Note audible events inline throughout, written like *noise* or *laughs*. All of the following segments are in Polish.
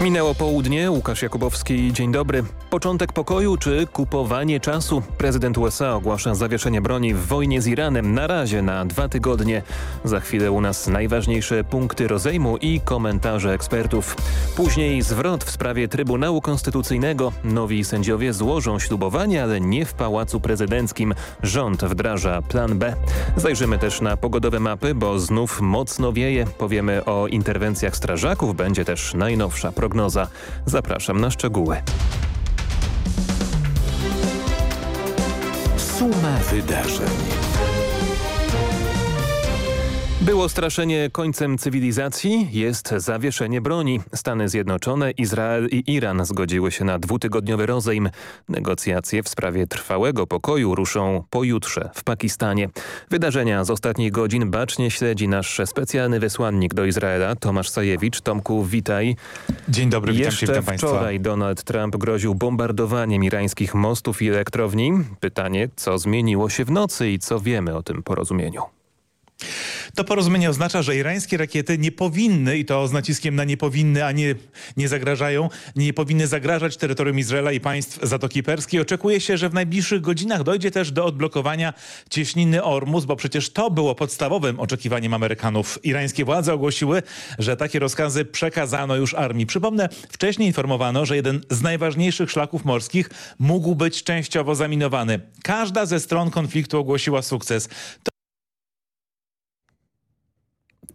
Minęło południe, Łukasz Jakubowski, dzień dobry. Początek pokoju czy kupowanie czasu? Prezydent USA ogłasza zawieszenie broni w wojnie z Iranem na razie na dwa tygodnie. Za chwilę u nas najważniejsze punkty rozejmu i komentarze ekspertów. Później zwrot w sprawie Trybunału Konstytucyjnego. Nowi sędziowie złożą ślubowanie, ale nie w Pałacu Prezydenckim. Rząd wdraża plan B. Zajrzymy też na pogodowe mapy, bo znów mocno wieje. Powiemy o interwencjach strażaków, będzie też najnowsza prognoza. Zapraszam na szczegóły. Suma wydarzeń. Było straszenie końcem cywilizacji, jest zawieszenie broni. Stany Zjednoczone, Izrael i Iran zgodziły się na dwutygodniowy rozejm. Negocjacje w sprawie trwałego pokoju ruszą pojutrze w Pakistanie. Wydarzenia z ostatnich godzin bacznie śledzi nasz specjalny wysłannik do Izraela, Tomasz Sajewicz. Tomku, witaj. Dzień dobry, witam Jeszcze cię, witam państwa. wczoraj Donald Trump groził bombardowaniem irańskich mostów i elektrowni. Pytanie, co zmieniło się w nocy i co wiemy o tym porozumieniu? To porozumienie oznacza, że irańskie rakiety nie powinny, i to z naciskiem na nie powinny, a nie, nie zagrażają, nie powinny zagrażać terytorium Izraela i państw Zatoki Perskiej. Oczekuje się, że w najbliższych godzinach dojdzie też do odblokowania cieśniny Ormus, bo przecież to było podstawowym oczekiwaniem Amerykanów. Irańskie władze ogłosiły, że takie rozkazy przekazano już armii. Przypomnę, wcześniej informowano, że jeden z najważniejszych szlaków morskich mógł być częściowo zaminowany. Każda ze stron konfliktu ogłosiła sukces.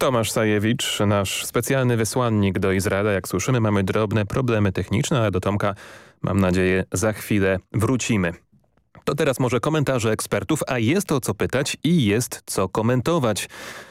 To Tomasz Sajewicz, nasz specjalny wysłannik do Izraela. Jak słyszymy, mamy drobne problemy techniczne, ale do Tomka, mam nadzieję, za chwilę wrócimy. To teraz może komentarze ekspertów, a jest o co pytać i jest co komentować.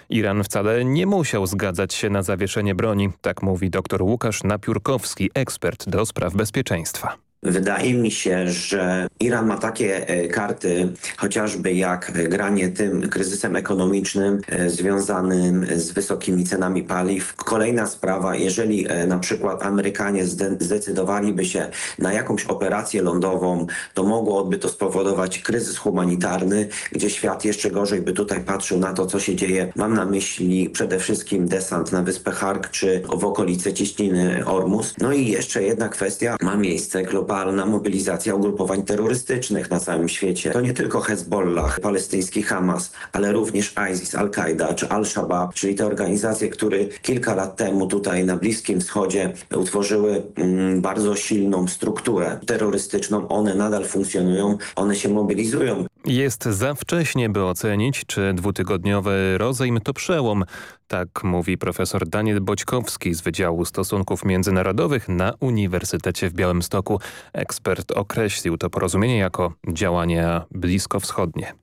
Iran wcale nie musiał zgadzać się na zawieszenie broni, tak mówi dr Łukasz Napiórkowski, ekspert do spraw bezpieczeństwa. Wydaje mi się, że Iran ma takie e, karty, chociażby jak granie tym kryzysem ekonomicznym e, związanym z wysokimi cenami paliw. Kolejna sprawa, jeżeli e, na przykład Amerykanie zdecydowaliby się na jakąś operację lądową, to mogłoby to spowodować kryzys humanitarny, gdzie świat jeszcze gorzej by tutaj patrzył na to, co się dzieje. Mam na myśli przede wszystkim desant na wyspę Hark czy w okolice cieśniny Ormus. No i jeszcze jedna kwestia ma miejsce globalnie globalna mobilizacja ugrupowań terrorystycznych na całym świecie. To nie tylko Hezbollah, palestyński Hamas, ale również ISIS, Al-Qaida czy Al-Shabaab, czyli te organizacje, które kilka lat temu tutaj na Bliskim Wschodzie utworzyły mm, bardzo silną strukturę terrorystyczną. One nadal funkcjonują, one się mobilizują. Jest za wcześnie, by ocenić, czy dwutygodniowy rozejm to przełom. Tak mówi profesor Daniel Boćkowski z Wydziału Stosunków Międzynarodowych na Uniwersytecie w Białymstoku. Ekspert określił to porozumienie jako działania bliskowschodnie.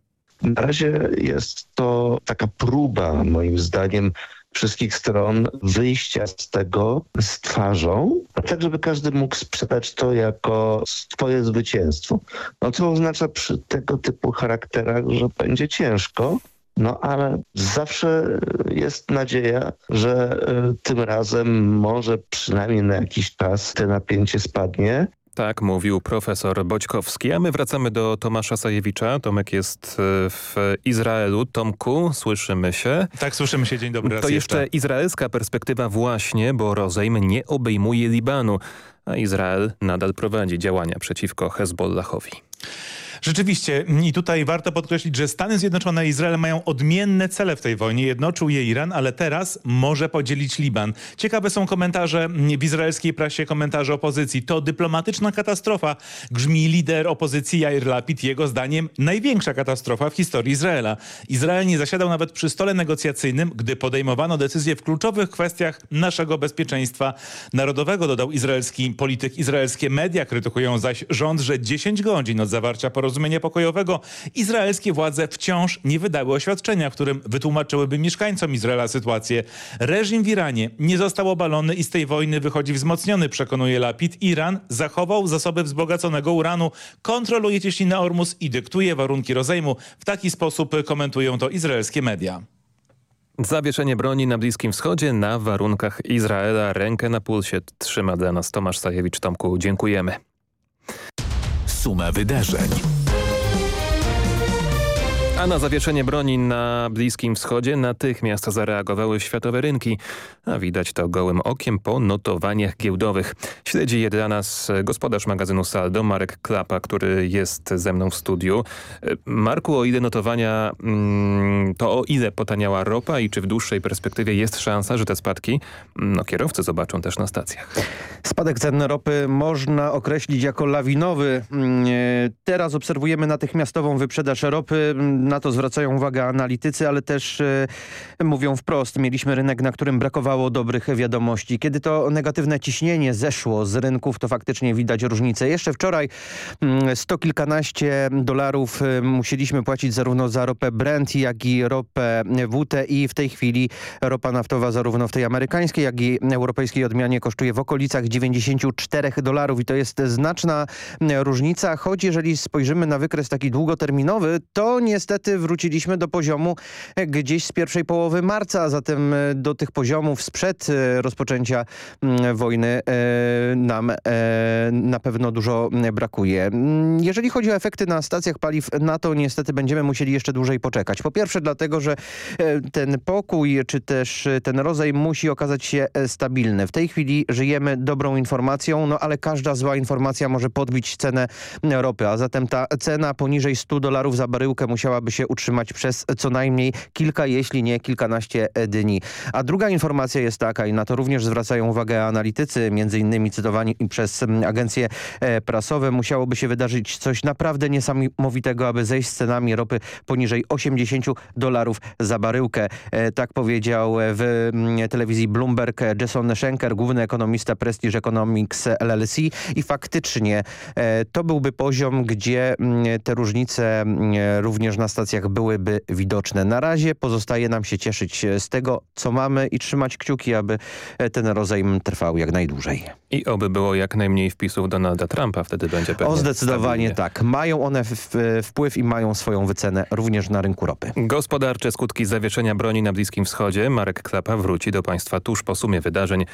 Na razie jest to taka próba, moim zdaniem, wszystkich stron wyjścia z tego z twarzą, tak żeby każdy mógł sprzedać to jako swoje zwycięstwo. No co oznacza przy tego typu charakterach, że będzie ciężko, no ale zawsze jest nadzieja, że e, tym razem może przynajmniej na jakiś czas te napięcie spadnie. Tak mówił profesor Boćkowski. A my wracamy do Tomasza Sajewicza. Tomek jest e, w Izraelu. Tomku, słyszymy się. Tak, słyszymy się. Dzień dobry. To jeszcze izraelska perspektywa właśnie, bo rozejm nie obejmuje Libanu, a Izrael nadal prowadzi działania przeciwko Hezbollahowi. Rzeczywiście i tutaj warto podkreślić, że Stany Zjednoczone i Izrael mają odmienne cele w tej wojnie. Jednoczył je Iran, ale teraz może podzielić Liban. Ciekawe są komentarze w izraelskiej prasie, komentarze opozycji. To dyplomatyczna katastrofa, grzmi lider opozycji Jair Lapid. Jego zdaniem największa katastrofa w historii Izraela. Izrael nie zasiadał nawet przy stole negocjacyjnym, gdy podejmowano decyzje w kluczowych kwestiach naszego bezpieczeństwa narodowego, dodał izraelski polityk. Izraelskie media krytykują zaś rząd, że 10 godzin od zawarcia porozumienia porozumienia pokojowego, izraelskie władze wciąż nie wydały oświadczenia, w którym wytłumaczyłyby mieszkańcom Izraela sytuację. Reżim w Iranie nie został obalony i z tej wojny wychodzi wzmocniony, przekonuje Lapid. Iran zachował zasoby wzbogaconego uranu, kontroluje cieśninę Ormus i dyktuje warunki rozejmu. W taki sposób komentują to izraelskie media. Zawieszenie broni na Bliskim Wschodzie na warunkach Izraela. Rękę na pulsie trzyma dla nas Tomasz Sajewicz. Tomku, dziękujemy. Suma wydarzeń. A na zawieszenie broni na Bliskim Wschodzie natychmiast zareagowały światowe rynki. A widać to gołym okiem po notowaniach giełdowych. Śledzi je dla nas gospodarz magazynu Saldo, Marek Klapa, który jest ze mną w studiu. Marku, o ile notowania, mm, to o ile potaniała ropa i czy w dłuższej perspektywie jest szansa, że te spadki no, kierowcy zobaczą też na stacjach? Spadek cen ropy można określić jako lawinowy. Mm, teraz obserwujemy natychmiastową wyprzedaż ropy na to zwracają uwagę analitycy, ale też e, mówią wprost. Mieliśmy rynek, na którym brakowało dobrych wiadomości. Kiedy to negatywne ciśnienie zeszło z rynków, to faktycznie widać różnicę. Jeszcze wczoraj mm, sto kilkanaście dolarów e, musieliśmy płacić zarówno za ropę Brent, jak i ropę WTI. W tej chwili ropa naftowa zarówno w tej amerykańskiej, jak i europejskiej odmianie kosztuje w okolicach 94 dolarów i to jest znaczna różnica, choć jeżeli spojrzymy na wykres taki długoterminowy, to niestety niestety wróciliśmy do poziomu e, gdzieś z pierwszej połowy marca, a zatem e, do tych poziomów sprzed e, rozpoczęcia mm, wojny nam na pewno dużo brakuje. Mm, jeżeli chodzi o efekty na stacjach paliw, na to niestety będziemy musieli jeszcze dłużej poczekać. Po pierwsze dlatego, że ten pokój, czy też ten rodzaj musi okazać się stabilny. W tej chwili żyjemy dobrą informacją, no ale każda zła informacja może podbić cenę ropy, a zatem ta cena poniżej 100 dolarów za baryłkę musiałaby się utrzymać przez co najmniej kilka, jeśli nie kilkanaście dni. A druga informacja jest taka i na to również zwracają uwagę analitycy, między innymi cytowani przez agencje e, prasowe. Musiałoby się wydarzyć coś naprawdę niesamowitego, aby zejść z cenami ropy poniżej 80 dolarów za baryłkę. E, tak powiedział w telewizji Bloomberg Jason Schenker, główny ekonomista Prestige Economics LLC i faktycznie e, to byłby poziom, gdzie te różnice również nastąpiły stacjach byłyby widoczne. Na razie pozostaje nam się cieszyć z tego, co mamy i trzymać kciuki, aby ten rozejm trwał jak najdłużej. I oby było jak najmniej wpisów Donalda Trumpa, wtedy będzie pewnie O, zdecydowanie stabilnie. tak. Mają one wpływ i mają swoją wycenę również na rynku ropy. Gospodarcze skutki zawieszenia broni na Bliskim Wschodzie. Marek Klapa wróci do Państwa tuż po sumie wydarzeń.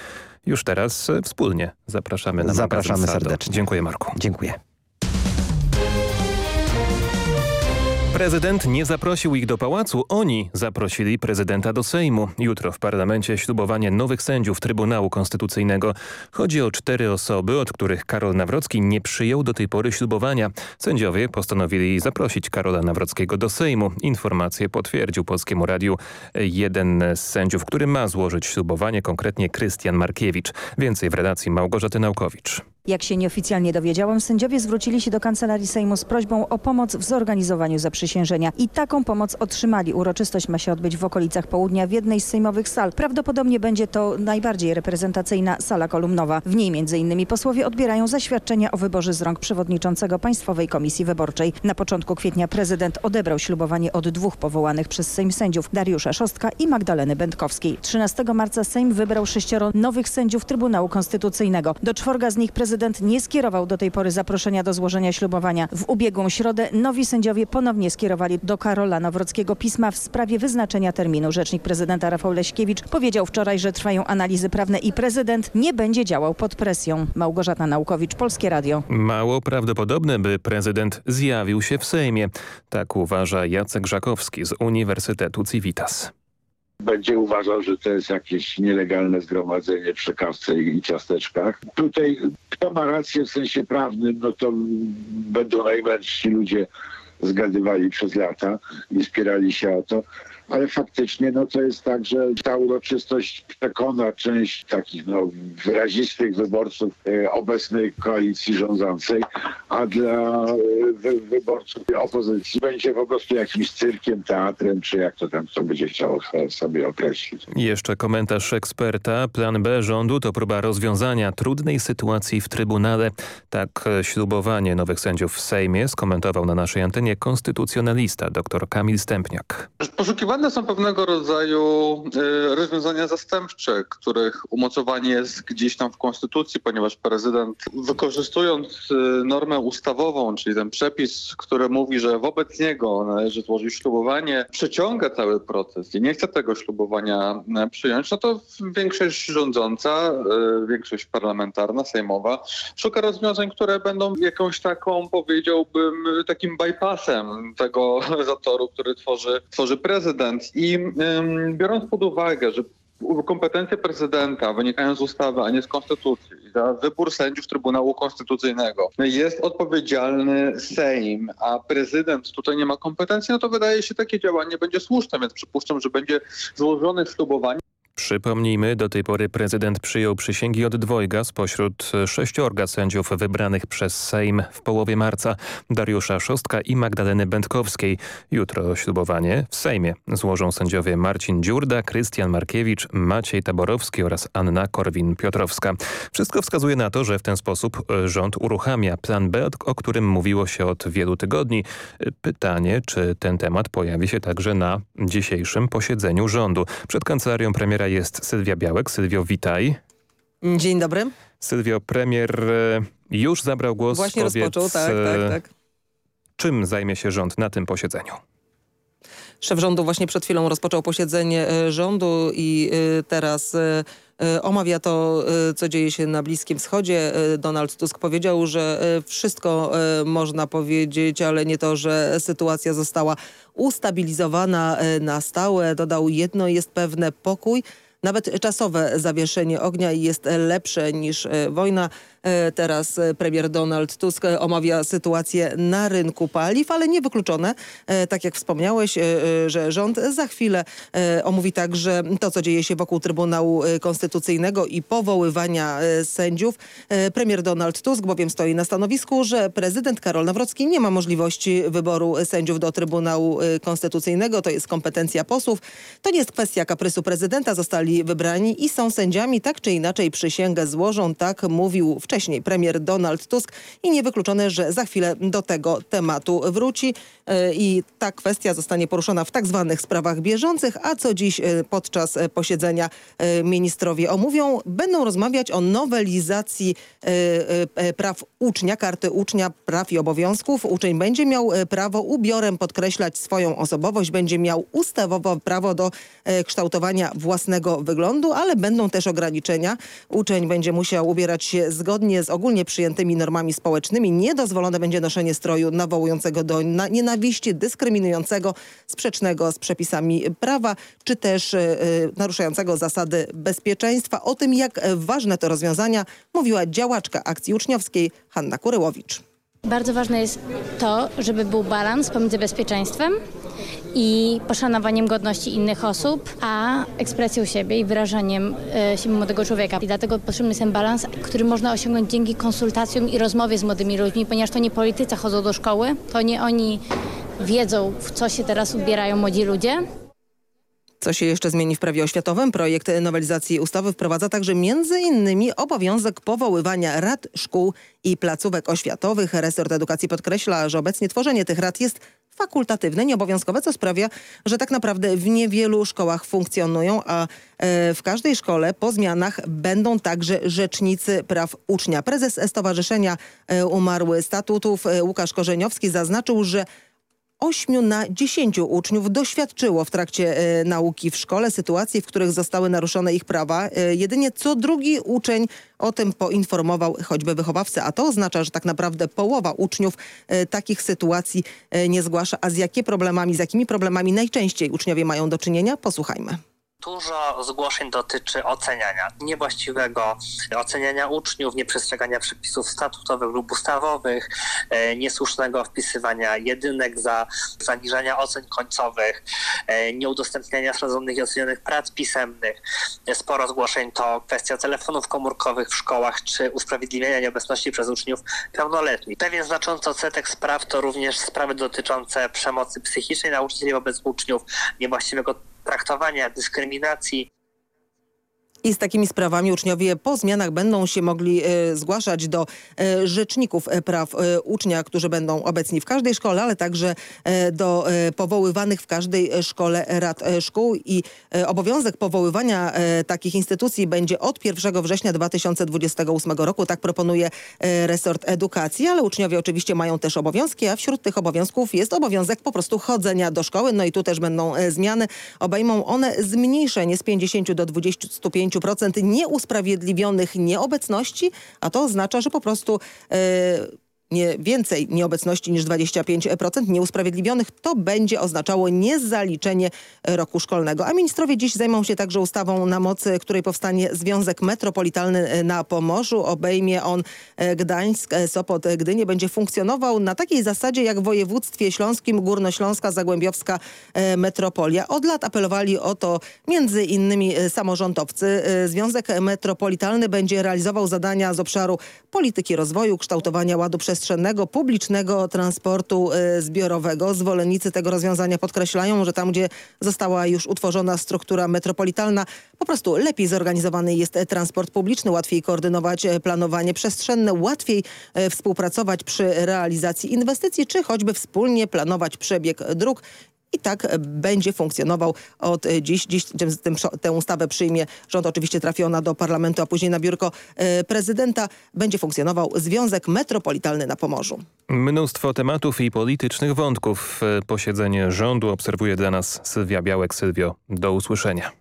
Już teraz wspólnie zapraszamy na Zapraszamy serdecznie. Dziękuję Marku. Dziękuję. Prezydent nie zaprosił ich do pałacu, oni zaprosili prezydenta do Sejmu. Jutro w parlamencie ślubowanie nowych sędziów Trybunału Konstytucyjnego. Chodzi o cztery osoby, od których Karol Nawrocki nie przyjął do tej pory ślubowania. Sędziowie postanowili zaprosić Karola Nawrockiego do Sejmu. Informację potwierdził Polskiemu Radiu jeden z sędziów, który ma złożyć ślubowanie, konkretnie Krystian Markiewicz. Więcej w redakcji Małgorzaty Naukowicz. Jak się nieoficjalnie dowiedziałam, sędziowie zwrócili się do Kancelarii Sejmu z prośbą o pomoc w zorganizowaniu zaprzysiężenia. I taką pomoc otrzymali. Uroczystość ma się odbyć w okolicach południa w jednej z sejmowych sal. Prawdopodobnie będzie to najbardziej reprezentacyjna sala kolumnowa. W niej m.in. posłowie odbierają zaświadczenia o wyborze z rąk przewodniczącego Państwowej Komisji Wyborczej. Na początku kwietnia prezydent odebrał ślubowanie od dwóch powołanych przez Sejm sędziów Dariusza Szostka i Magdaleny Będkowskiej. 13 marca Sejm wybrał sześcioro nowych sędziów Trybunału Konstytucyjnego. Do czworga z nich prezydent prezydent nie skierował do tej pory zaproszenia do złożenia ślubowania. W ubiegłą środę nowi sędziowie ponownie skierowali do Karola Nawrockiego pisma w sprawie wyznaczenia terminu. Rzecznik prezydenta Rafał Leśkiewicz powiedział wczoraj, że trwają analizy prawne i prezydent nie będzie działał pod presją. Małgorzata Naukowicz, Polskie Radio. Mało prawdopodobne, by prezydent zjawił się w Sejmie. Tak uważa Jacek Żakowski z Uniwersytetu Civitas będzie uważał, że to jest jakieś nielegalne zgromadzenie przy kawce i ciasteczkach. Tutaj kto ma rację w sensie prawnym, no to będą najmężsi ludzie zgadywali przez lata i spierali się o to ale faktycznie no, to jest tak, że ta uroczystość przekona część takich no, wyrazistych wyborców e, obecnej koalicji rządzącej, a dla e, wy, wyborców opozycji będzie po prostu jakimś cyrkiem, teatrem, czy jak to tam kto będzie chciał sobie określić. Jeszcze komentarz eksperta. Plan B rządu to próba rozwiązania trudnej sytuacji w Trybunale. Tak ślubowanie nowych sędziów w Sejmie skomentował na naszej antenie konstytucjonalista dr Kamil Stępniak. Poszukiwanie Są pewnego rodzaju y, rozwiązania zastępcze, których umocowanie jest gdzieś tam w Konstytucji, ponieważ prezydent wykorzystując y, normę ustawową, czyli ten przepis, który mówi, że wobec niego należy złożyć ślubowanie, przeciąga cały proces i nie chce tego ślubowania y, przyjąć, no to większość rządząca, większość parlamentarna, sejmowa szuka rozwiązań, które będą jakąś taką, powiedziałbym, takim bypassem tego *laughs* zatoru, który tworzy, tworzy prezydent. I biorąc pod uwagę, że kompetencje prezydenta wynikają z ustawy, a nie z konstytucji. Za wybór sędziów Trybunału Konstytucyjnego jest odpowiedzialny Sejm, a prezydent tutaj nie ma kompetencji, no to wydaje się takie działanie będzie słuszne, więc przypuszczam, że będzie złożone ślubowanie. Przypomnijmy, do tej pory prezydent przyjął przysięgi od dwojga spośród sześciorga sędziów wybranych przez Sejm w połowie marca Dariusza Szostka i Magdaleny Będkowskiej. Jutro ślubowanie w Sejmie złożą sędziowie Marcin Dziurda, Krystian Markiewicz, Maciej Taborowski oraz Anna Korwin-Piotrowska. Wszystko wskazuje na to, że w ten sposób rząd uruchamia plan B, o którym mówiło się od wielu tygodni. Pytanie, czy ten temat pojawi się także na dzisiejszym posiedzeniu rządu. Przed kancelarią premiera jest Sylwia Białek. Sylwio, witaj. Dzień dobry. Sylwio, premier e, już zabrał głos. Właśnie Powiedz, rozpoczął, tak, tak, e, tak. Czym zajmie się rząd na tym posiedzeniu? Szef rządu właśnie przed chwilą rozpoczął posiedzenie e, rządu i teraz omawia to, co dzieje się na Bliskim Wschodzie. Donald Tusk powiedział, że wszystko można powiedzieć, ale nie to, że sytuacja została ustabilizowana na stałe. Dodał jedno jest pewne pokój. Nawet czasowe zawieszenie ognia jest lepsze niż wojna. E, teraz e, premier Donald Tusk omawia sytuację na rynku paliw, ale niewykluczone, e, tak jak wspomniałeś, że rząd za chwilę omówi także to, co dzieje się wokół Trybunału Konstytucyjnego i powoływania sędziów. Premier Donald Tusk bowiem stoi na stanowisku, że prezydent Karol Nawrocki nie ma możliwości wyboru sędziów do Trybunału Konstytucyjnego. To jest kompetencja posłów. To nie jest kwestia kaprysu prezydenta. Zostali wybrani i są sędziami. Tak czy inaczej przysięgę złożą. Tak mówił wcześniej wcześniej premier Donald Tusk i niewykluczone, że za chwilę do tego tematu wróci e, i ta kwestia zostanie poruszona w tak zwanych sprawach bieżących, a co dziś e, podczas e, posiedzenia ministrowie omówią, będą rozmawiać o nowelizacji praw ucznia, karty ucznia praw i obowiązków. Uczeń będzie miał prawo ubiorem podkreślać swoją osobowość, będzie miał ustawowo prawo do kształtowania własnego wyglądu, ale będą też ograniczenia. Uczeń będzie musiał ubierać się zgodnie zgodnie z ogólnie przyjętymi normami społecznymi niedozwolone będzie noszenie stroju nawołującego do nienawiści, dyskryminującego, sprzecznego z przepisami prawa, czy też y, naruszającego zasady bezpieczeństwa. O tym, jak ważne to rozwiązania mówiła działaczka akcji uczniowskiej Hanna Kuryłowicz. Bardzo ważne jest to, żeby był balans pomiędzy bezpieczeństwem i poszanowaniem godności innych osób, a ekspresją siebie i wyrażaniem e, siebie młodego człowieka. I dlatego potrzebny jest ten balans, który można osiągnąć dzięki konsultacjom i rozmowie z młodymi ludźmi, ponieważ to nie politycy chodzą do szkoły, to nie oni wiedzą, w co się teraz ubierają młodzi ludzie, co się jeszcze zmieni w prawie oświatowym? Projekt nowelizacji ustawy wprowadza także m.in. obowiązek powoływania rad szkół i placówek oświatowych. Resort Edukacji podkreśla, że obecnie tworzenie tych rad jest fakultatywne, nieobowiązkowe, co sprawia, że tak naprawdę w niewielu szkołach funkcjonują, a e, w każdej szkole po zmianach będą także rzecznicy praw ucznia. Prezes Stowarzyszenia e, Umarły Statutów e, Łukasz Korzeniowski zaznaczył, że 8 na 10 uczniów doświadczyło w trakcie e, nauki w szkole sytuacji, w których zostały naruszone ich prawa. E, jedynie co drugi uczeń o tym poinformował choćby wychowawcę, a to oznacza, że tak naprawdę połowa uczniów e, takich sytuacji e, nie zgłasza. A z jakie problemami, z jakimi problemami najczęściej uczniowie mają do czynienia? Posłuchajmy. Dużo zgłoszeń dotyczy oceniania, niewłaściwego oceniania uczniów, nieprzestrzegania przepisów statutowych lub ustawowych, e, niesłusznego wpisywania jedynek za zaniżania ocen końcowych, e, nieudostępniania sprawdzonych i ocenionych prac pisemnych. Sporo zgłoszeń to kwestia telefonów komórkowych w szkołach czy usprawiedliwiania nieobecności przez uczniów pełnoletnich. Pewien znaczący odsetek spraw to również sprawy dotyczące przemocy psychicznej nauczycieli wobec uczniów, niewłaściwego traktowania, dyskryminacji. I z takimi sprawami uczniowie po zmianach będą się mogli e, zgłaszać do e, rzeczników e, praw ucznia, którzy będą obecni w każdej szkole, ale także do powoływanych w każdej szkole rad szkół i obowiązek powoływania takich instytucji będzie od 1 września 2028 roku. Tak proponuje resort edukacji, ale uczniowie oczywiście mają też obowiązki, a wśród tych obowiązków jest obowiązek po prostu chodzenia do szkoły. No i tu też będą zmiany. Obejmą one zmniejszenie z 50 do 25% nieusprawiedliwionych nieobecności, a to oznacza, że po prostu e, nie, więcej nieobecności niż 25% nieusprawiedliwionych, to będzie oznaczało niezaliczenie roku szkolnego. A ministrowie dziś zajmą się także ustawą, na mocy której powstanie Związek Metropolitalny na Pomorzu. Obejmie on e, Gdańsk, e, Sopot, e, Gdynię. Będzie funkcjonował na takiej zasadzie jak w województwie śląskim, Górnośląska, Zagłębiowska metropolia. Od lat apelowali o to między innymi samorządowcy. Związek Metropolitalny będzie realizował zadania z obszaru polityki rozwoju, kształtowania ładu przestrzennego, publicznego transportu e, zbiorowego. Zwolennicy tego rozwiązania podkreślają, że tam, gdzie została już utworzona struktura metropolitalna, po prostu lepiej zorganizowany jest transport publiczny, łatwiej koordynować e, planowanie przestrzenne, łatwiej e, współpracować przy realizacji inwestycji, czy choćby wspólnie planować przebieg dróg i tak e, będzie funkcjonował od e, dziś. Dziś tym, tę ustawę przyjmie rząd. Oczywiście trafi ona do parlamentu, a później na biurko e, prezydenta. Będzie funkcjonował Związek Metropolitalny na Pomorzu. Mnóstwo tematów i politycznych wątków. Posiedzenie rządu obserwuje dla nas Sylwia Białek. Sylwio, do usłyszenia.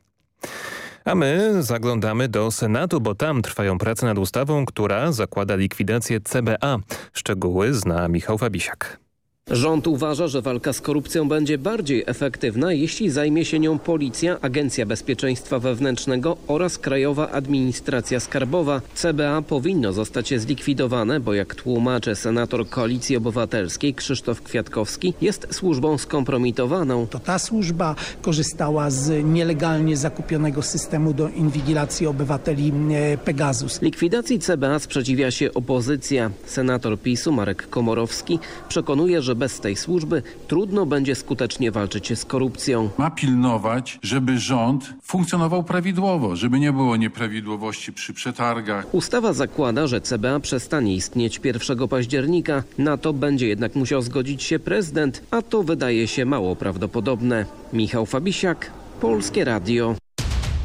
A my zaglądamy do Senatu, bo tam trwają prace nad ustawą, która zakłada likwidację CBA. Szczegóły zna Michał Fabisiak. Rząd uważa, że walka z korupcją będzie bardziej efektywna, jeśli zajmie się nią Policja, Agencja Bezpieczeństwa Wewnętrznego oraz Krajowa Administracja Skarbowa. CBA powinno zostać zlikwidowane, bo jak tłumaczy senator Koalicji Obywatelskiej Krzysztof Kwiatkowski, jest służbą skompromitowaną. To ta służba korzystała z nielegalnie zakupionego systemu do inwigilacji obywateli e, Pegasus. Likwidacji CBA sprzeciwia się opozycja. Senator PiSu Marek Komorowski przekonuje, że bez tej służby trudno będzie skutecznie walczyć z korupcją. Ma pilnować, żeby rząd funkcjonował prawidłowo, żeby nie było nieprawidłowości przy przetargach. Ustawa zakłada, że CBA przestanie istnieć 1 października. Na to będzie jednak musiał zgodzić się prezydent, a to wydaje się mało prawdopodobne. Michał Fabisiak, Polskie Radio.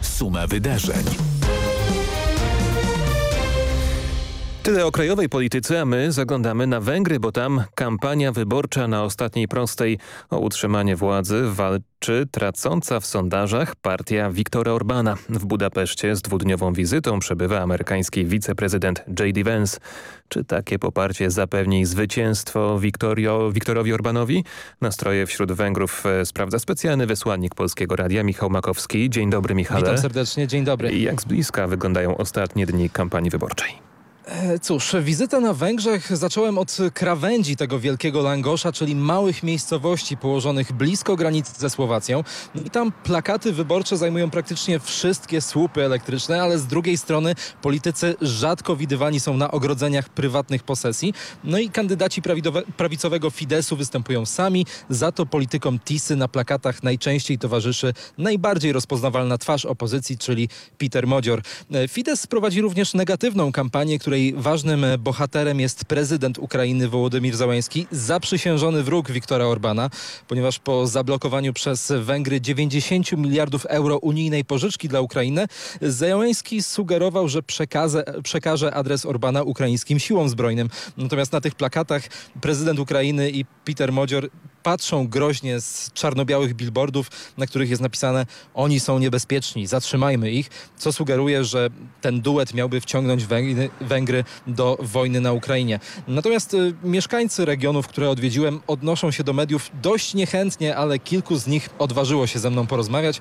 Suma wydarzeń. Tyle o krajowej polityce, a my zaglądamy na Węgry, bo tam kampania wyborcza na ostatniej prostej o utrzymanie władzy walczy tracąca w sondażach partia Viktora Orbana. W Budapeszcie z dwudniową wizytą przebywa amerykański wiceprezydent J.D. Vance. Czy takie poparcie zapewni zwycięstwo Wiktorio, Wiktorowi Orbanowi? Nastroje wśród Węgrów e, sprawdza specjalny wysłannik Polskiego Radia Michał Makowski. Dzień dobry Michale. Witam serdecznie, dzień dobry. I jak z bliska wyglądają ostatnie dni kampanii wyborczej? E, Cóż, wizytę na Węgrzech zacząłem od krawędzi tego wielkiego Langosza, czyli małych miejscowości położonych blisko granicy ze Słowacją. I tam plakaty wyborcze zajmują praktycznie wszystkie słupy elektryczne, ale z drugiej strony politycy rzadko widywani są na ogrodzeniach prywatnych posesji. No i kandydaci prawicowego Fidesu występują sami, za to politykom Tisy na plakatach najczęściej towarzyszy najbardziej rozpoznawalna twarz opozycji, czyli Peter Modzior. E, Fidesz prowadzi również negatywną kampanię, której ważnym bohaterem jest prezydent Ukrainy Wołodymir Załański, zaprzysiężony wróg Viktora Orbana, ponieważ po zablokowaniu przez Węgry 90 miliardów euro unijnej pożyczki dla Ukrainy, Załański sugerował, że przekaże, przekaże adres Orbana ukraińskim siłom zbrojnym. Natomiast na tych plakatach prezydent Ukrainy i Peter Modzior patrzą groźnie z czarno-białych billboardów, na których jest napisane oni są niebezpieczni, zatrzymajmy ich, co sugeruje, że ten duet miałby wciągnąć Węgry, Węgry do wojny na Ukrainie. Natomiast y, mieszkańcy regionów, które odwiedziłem, odnoszą się do mediów dość niechętnie, ale kilku z nich odważyło się ze mną porozmawiać.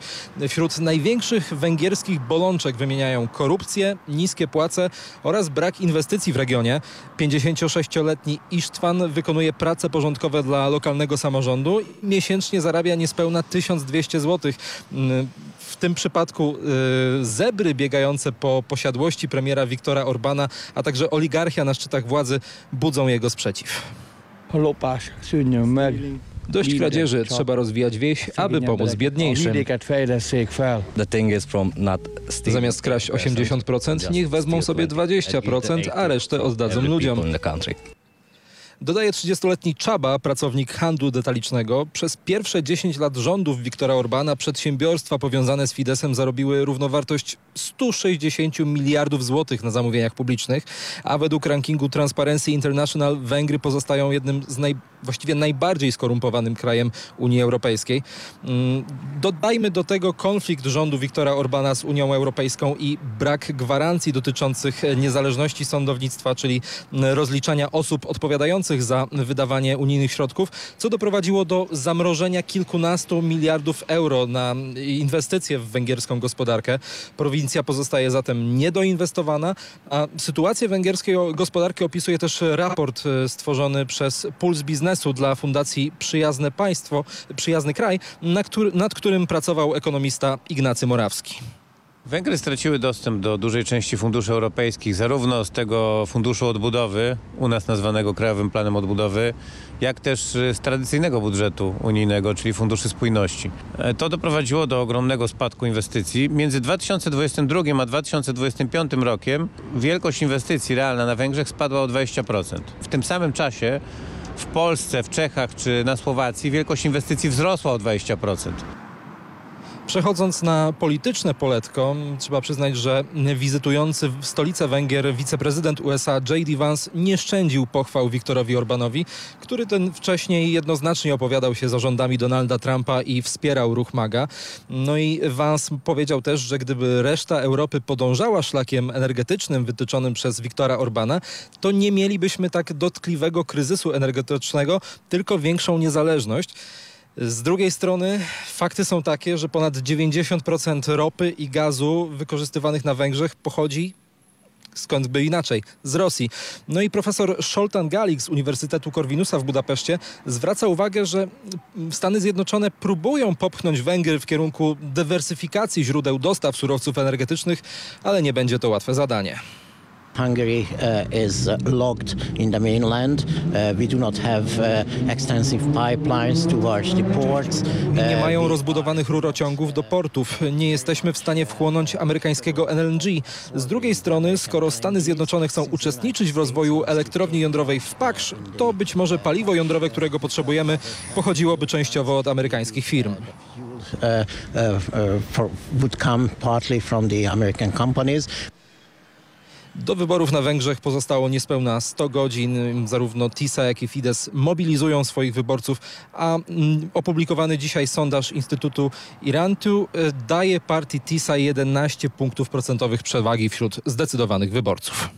Wśród największych węgierskich bolączek wymieniają korupcję, niskie płace oraz brak inwestycji w regionie. 56-letni Isztwan wykonuje prace porządkowe dla lokalnego samorządu. Miesięcznie zarabia niespełna 1200 zł. W tym przypadku y, zebry biegające po posiadłości premiera Viktora Orbana, a także oligarchia na szczytach władzy budzą jego sprzeciw. Dość kradzieży, trzeba rozwijać wieś, aby pomóc biedniejszym. Zamiast kraść 80%, niech wezmą sobie 20%, a resztę oddadzą ludziom. Dodaje 30-letni Czaba, pracownik handlu detalicznego. Przez pierwsze 10 lat rządów Viktora Orbana przedsiębiorstwa powiązane z Fidesem zarobiły równowartość 160 miliardów złotych na zamówieniach publicznych, a według rankingu Transparency International Węgry pozostają jednym z naj, właściwie najbardziej skorumpowanym krajem Unii Europejskiej. Mm, Dodajmy do tego konflikt rządu Viktora Orbana z Unią Europejską i brak gwarancji dotyczących niezależności sądownictwa, czyli rozliczania osób odpowiadających za wydawanie unijnych środków, co doprowadziło do zamrożenia kilkunastu miliardów euro na inwestycje w węgierską gospodarkę. Prowincja pozostaje zatem niedoinwestowana, a sytuację węgierskiej gospodarki opisuje też raport e, stworzony przez Puls Biznesu dla Fundacji Przyjazne Państwo, Przyjazny Kraj, nad którym pracował ekonomista Ignacy Morawski. Węgry straciły dostęp do dużej części funduszy europejskich, zarówno z tego funduszu odbudowy, u nas nazwanego Krajowym Planem Odbudowy, jak też z tradycyjnego budżetu unijnego, czyli Funduszy Spójności. E, To doprowadziło do ogromnego spadku inwestycji. Między 2022 a 2025 rokiem wielkość inwestycji realna na Węgrzech spadła o 20%. W tym samym czasie w Polsce, w Czechach czy na Słowacji wielkość inwestycji wzrosła o 20%. Przechodząc na polityczne poletko, trzeba przyznać, że wizytujący w stolicę Węgier wiceprezydent USA J.D. Vance nie szczędził pochwał Viktorowi Orbanowi, który ten wcześniej jednoznacznie opowiadał się za rządami Donalda Trumpa i wspierał ruch MAGA. No i Vance powiedział też, że gdyby reszta Europy podążała szlakiem energetycznym wytyczonym przez Viktora Orbana, to nie mielibyśmy tak dotkliwego kryzysu energetycznego, tylko większą niezależność. Z drugiej strony fakty są takie, że ponad 90% ropy i gazu wykorzystywanych na Węgrzech pochodzi skąd by inaczej, z Rosji. No i profesor Szoltan Galik z Uniwersytetu Korwinusa w Budapeszcie zwraca uwagę, że Stany Zjednoczone próbują popchnąć Węgry w kierunku dywersyfikacji źródeł dostaw surowców energetycznych, ale nie będzie to łatwe zadanie. Hungary uh, is uh, locked in the mainland. Uh, we do not have uh, extensive pipelines towards the ports. Nie Uh, mają rozbudowanych rurociągów do portów. Nie jesteśmy w stanie wchłonąć amerykańskiego LNG. Z drugiej strony, skoro Stany Zjednoczone chcą uczestniczyć w rozwoju elektrowni jądrowej w Paksz, to być może paliwo jądrowe, którego potrzebujemy, pochodziłoby częściowo od amerykańskich firm. uh, would come partly from the American companies. Do wyborów na Węgrzech pozostało niespełna 100 godzin. Zarówno TISA, jak i Fidesz mobilizują swoich wyborców, a mm, opublikowany dzisiaj sondaż Instytutu Irantu e, daje partii TISA 11 punktów procentowych przewagi wśród zdecydowanych wyborców.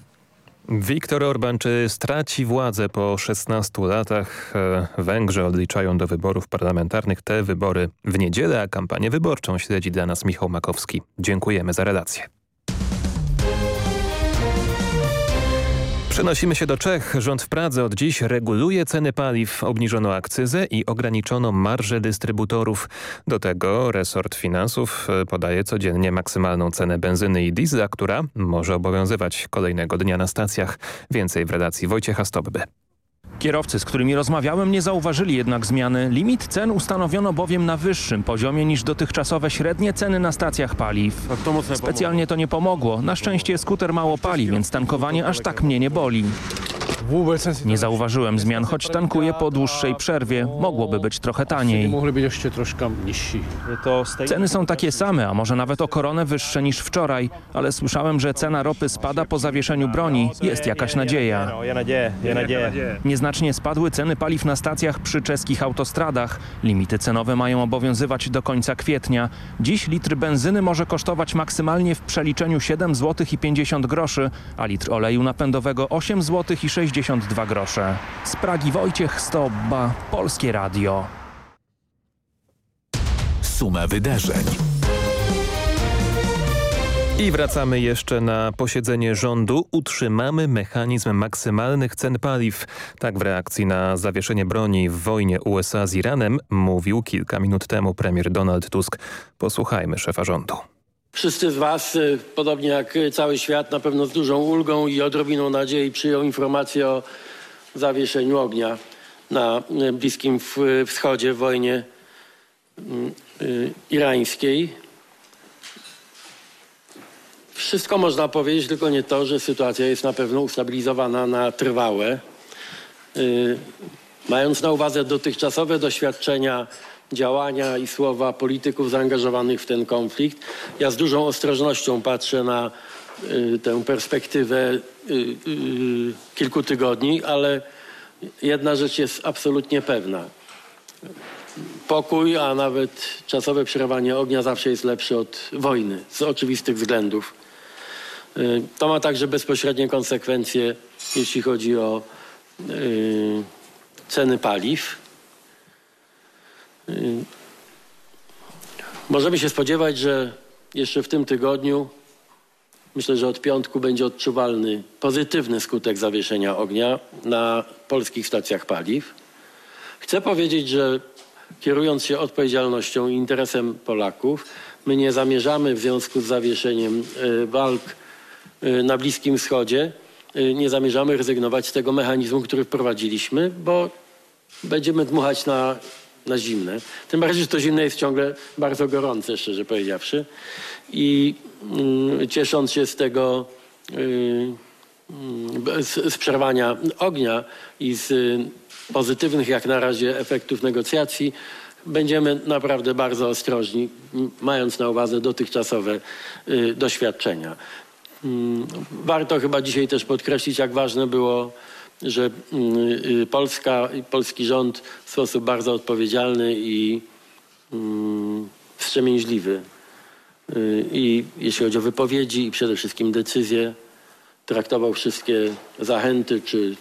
Viktor Orban czy straci władzę po 16 latach? E, Węgrzy odliczają do wyborów parlamentarnych te wybory w niedzielę, a kampanię wyborczą śledzi dla nas Michał Makowski. Dziękujemy za relację. Przenosimy się do Czech. Rząd w Pradze od dziś reguluje ceny paliw, obniżono akcyzę i ograniczono marże dystrybutorów. Do tego resort finansów e, podaje codziennie maksymalną cenę benzyny i diesla, która może obowiązywać kolejnego dnia na stacjach. Więcej w redakcji Wojciecha Stobby. Kierowcy, z którymi rozmawiałem, nie zauważyli jednak zmiany. Limit cen ustanowiono bowiem na wyższym poziomie niż dotychczasowe średnie ceny na stacjach paliw. Specjalnie to nie pomogło. Na szczęście skuter mało pali, więc tankowanie aż tak mnie nie boli. Nie zauważyłem zmian, choć tankuję po dłuższej przerwie. Mogłoby być trochę taniej. Mogli być jeszcze troszkę niżsi. Ceny są takie same, a może nawet o koronę wyższe niż wczoraj, ale słyszałem, że cena ropy spada po zawieszeniu broni. Jest jakaś nadzieja. Nieznacznie spadły ceny paliw na stacjach przy czeskich autostradach. Limity cenowe mają obowiązywać do końca kwietnia. Dziś litr benzyny może kosztować maksymalnie w przeliczeniu 7 zł i 50 groszy, a litr oleju napędowego 8 zł i 62 grosze. Z Pragi Wojciech Stobba, Polskie Radio. Suma wydarzeń. I wracamy jeszcze na posiedzenie rządu. Utrzymamy mechanizm maksymalnych cen paliw. Tak w reakcji na zawieszenie broni w wojnie USA z Iranem mówił kilka minut temu premier Donald Tusk. Posłuchajmy szefa rządu. Wszyscy z Was, y, podobnie jak y, cały świat, na pewno z dużą ulgą i odrobiną nadziei przyjął informację o zawieszeniu ognia. na Bliskim Wschodzie w wojnie irańskiej. Wszystko można powiedzieć, tylko nie to, że sytuacja jest na pewno ustabilizowana na trwałe. Mając na uwadze dotychczasowe doświadczenia działania i słowa polityków zaangażowanych w ten konflikt, ja z dużą ostrożnością patrzę na y, tę perspektywę y, y, kilku tygodni, ale jedna rzecz jest absolutnie pewna. Pokój, a nawet czasowe przerwanie ognia zawsze jest lepsze od wojny z oczywistych względów. To ma także bezpośrednie konsekwencje, jeśli chodzi o ceny paliw. Możemy się spodziewać, że jeszcze w tym tygodniu, myślę, że od piątku będzie odczuwalny pozytywny skutek zawieszenia ognia na polskich stacjach paliw. Chcę powiedzieć, że kierując się odpowiedzialnością i interesem Polaków, my nie zamierzamy w związku z zawieszeniem walk na Bliskim Wschodzie, nie zamierzamy rezygnować z tego mechanizmu, który wprowadziliśmy, bo będziemy dmuchać na, na zimne. Tym bardziej, że to zimne jest ciągle bardzo gorące, szczerze powiedziawszy. I mm, ciesząc się z tego, y, z, z przerwania ognia i z pozytywnych jak na razie efektów negocjacji, będziemy naprawdę bardzo ostrożni, mając na uwadze dotychczasowe y, doświadczenia. Mm, warto chyba dzisiaj też podkreślić, jak ważne było że mm, y, Polska i polski rząd w sposób bardzo odpowiedzialny i mm, wstrzemięźliwy y, i jeśli chodzi o wypowiedzi i przede wszystkim decyzje, traktował wszystkie zachęty czy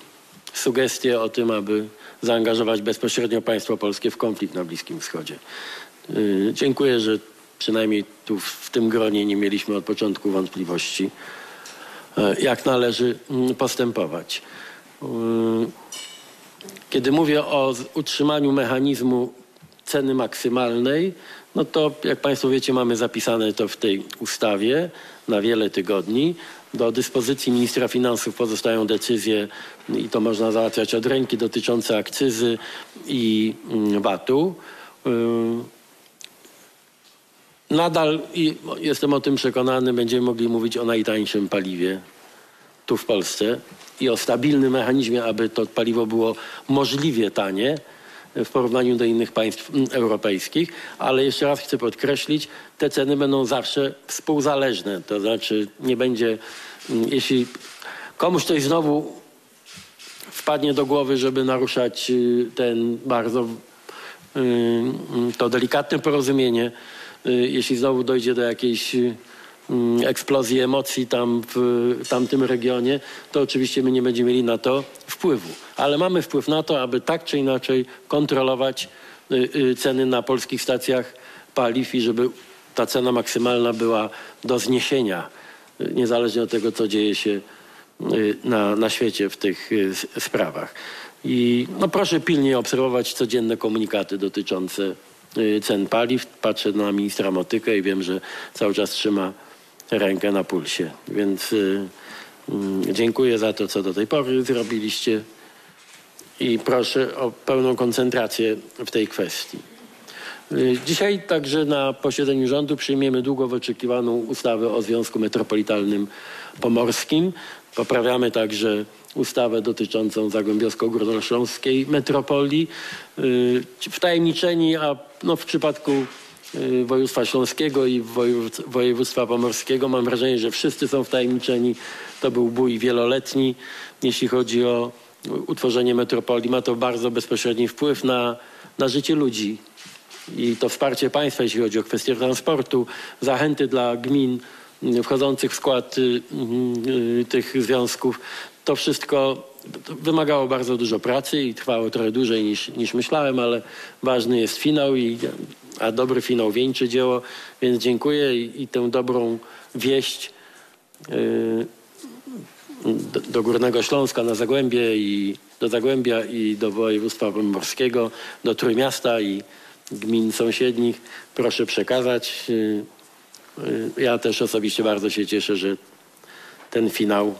sugestie o tym, aby zaangażować bezpośrednio państwo polskie w konflikt na Bliskim Wschodzie. Y, dziękuję, że przynajmniej tu w tym gronie nie mieliśmy od początku wątpliwości, jak należy mm, postępować. Yy, kiedy mówię o utrzymaniu mechanizmu ceny maksymalnej, no to jak Państwo wiecie, mamy zapisane to w tej ustawie na wiele tygodni. Do dyspozycji ministra finansów pozostają decyzje i to można załatwiać od ręki dotyczące akcyzy i mm, VAT-u. Yy, nadal, i jestem o tym przekonany, będziemy mogli mówić o najtańszym paliwie tu w Polsce i o stabilnym mechanizmie, aby to paliwo było możliwie tanie w porównaniu do innych państw mm, europejskich, ale jeszcze raz chcę podkreślić, te ceny będą zawsze współzależne, to znaczy nie będzie, mm, jeśli komuś coś znowu wpadnie do głowy, żeby naruszać y, ten bardzo y, mm, to delikatne porozumienie, y, jeśli znowu dojdzie do jakiejś eksplozji emocji tam w tamtym regionie, to oczywiście my nie będziemy mieli na to wpływu. Ale mamy wpływ na to, aby tak czy inaczej kontrolować y, y, ceny na polskich stacjach paliw i żeby ta cena maksymalna była do zniesienia, y, niezależnie od tego, co dzieje się na, na świecie w tych sprawach. I no proszę pilnie obserwować codzienne komunikaty dotyczące cen paliw. Patrzę na ministra Motykę i wiem, że cały czas trzyma rękę na pulsie. Więc y, y, dziękuję za to, co do tej pory zrobiliście i proszę o pełną koncentrację w tej kwestii. Y, dzisiaj także na posiedzeniu rządu przyjmiemy długo wyczekiwaną ustawę o Związku Metropolitalnym Pomorskim. Poprawiamy także ustawę dotyczącą Zagłębiowsko-Górnośląskiej metropolii. Y, wtajemniczeni, a no w przypadku województwa śląskiego i województwa pomorskiego. Mam wrażenie, że wszyscy są wtajemniczeni. To był bój wieloletni, jeśli chodzi o utworzenie metropolii. Ma to bardzo bezpośredni wpływ na, na życie ludzi. I to wsparcie państwa, jeśli chodzi o kwestie transportu, zachęty dla gmin wchodzących w skład y, y, tych związków, to wszystko wymagało bardzo dużo pracy i trwało trochę dłużej niż, niż myślałem, ale ważny jest finał i a dobry finał wieńczy dzieło, więc dziękuję i, i tę dobrą wieść yy, do, do, Górnego Śląska na Zagłębie i do Zagłębia i do województwa pomorskiego, do Trójmiasta i gmin sąsiednich proszę przekazać. Yy, ja też osobiście bardzo się cieszę, że ten finał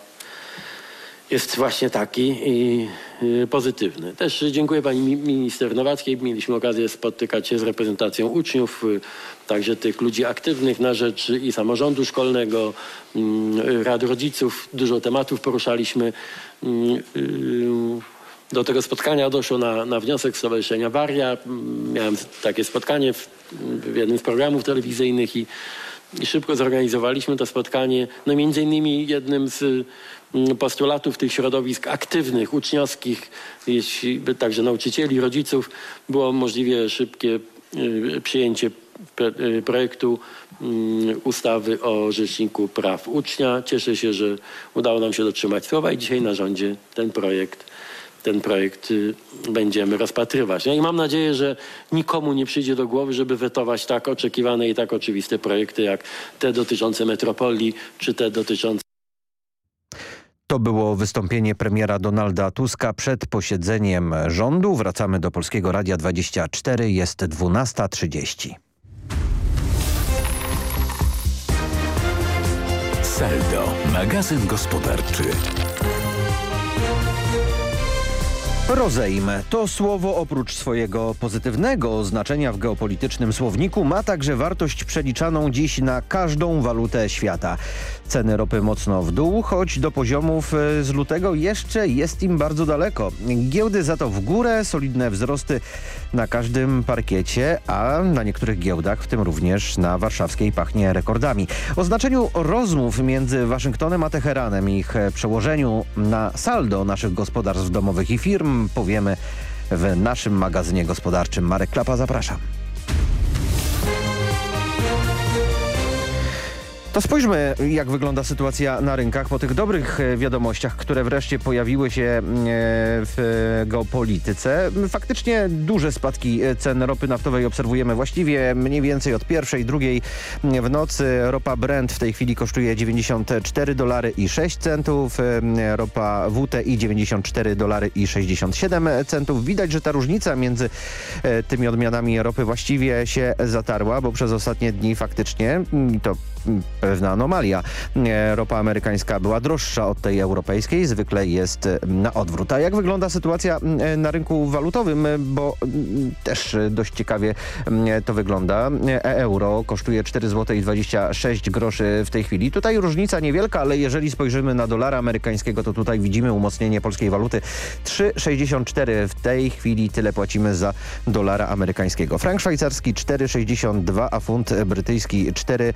jest właśnie taki i y, pozytywny. Też dziękuję pani minister Nowackiej. Mieliśmy okazję spotykać się z reprezentacją uczniów, y, także tych ludzi aktywnych na rzecz i samorządu szkolnego, mm, rad rodziców. Dużo tematów poruszaliśmy. Mm, do tego spotkania doszło na, na wniosek Stowarzyszenia Waria. Mm, miałem takie spotkanie w, w jednym z programów telewizyjnych i, i szybko zorganizowaliśmy to spotkanie. No między innymi jednym z postulatów tych środowisk aktywnych, uczniowskich, jeśli także nauczycieli, rodziców, było możliwie szybkie y, przyjęcie y, projektu mm, ustawy o Rzeczniku Praw Ucznia. Cieszę się, że udało nam się dotrzymać słowa i dzisiaj na rządzie ten projekt ten projekt y, będziemy rozpatrywać. No i mam nadzieję, że nikomu nie przyjdzie do głowy, żeby wetować tak oczekiwane i tak oczywiste projekty, jak te dotyczące metropolii, czy te dotyczące to było wystąpienie premiera Donalda Tuska przed posiedzeniem rządu. Wracamy do Polskiego Radia 24. Jest 12.30. Saldo, magazyn gospodarczy. Rozejm to słowo oprócz swojego pozytywnego znaczenia w geopolitycznym słowniku ma także wartość przeliczaną dziś na każdą walutę świata. Ceny ropy mocno w dół, choć do poziomów e, z lutego jeszcze jest im bardzo daleko. Giełdy za to w górę, solidne wzrosty na każdym parkiecie, a na niektórych giełdach, w tym również na warszawskiej, pachnie rekordami. O znaczeniu rozmów między Waszyngtonem a Teheranem i ich przełożeniu na saldo naszych gospodarstw domowych i firm powiemy w naszym magazynie gospodarczym. Marek Klapa, zapraszam. To spójrzmy, jak wygląda sytuacja na rynkach po tych dobrych e, wiadomościach, które wreszcie pojawiły się e, w geopolityce. Faktycznie duże spadki e, cen ropy naftowej obserwujemy właściwie mniej więcej od pierwszej, drugiej w nocy. Ropa Brent w tej chwili kosztuje 94 dolary i 6 centów, ropa WTI 94 dolary i 67 centów. Widać, że ta różnica między tymi odmianami ropy właściwie się zatarła, bo przez ostatnie dni faktycznie to pewna anomalia. Ropa amerykańska była droższa od tej europejskiej, zwykle jest na odwrót. A jak wygląda sytuacja na rynku walutowym? Bo też dość ciekawie to wygląda. Euro kosztuje 4 zł i 26 groszy w tej chwili. Tutaj różnica niewielka, ale jeżeli spojrzymy na dolara amerykańskiego, to tutaj widzimy umocnienie polskiej waluty. 3,64 w tej chwili tyle płacimy za dolara amerykańskiego. Frank szwajcarski 4,62, a funt brytyjski 4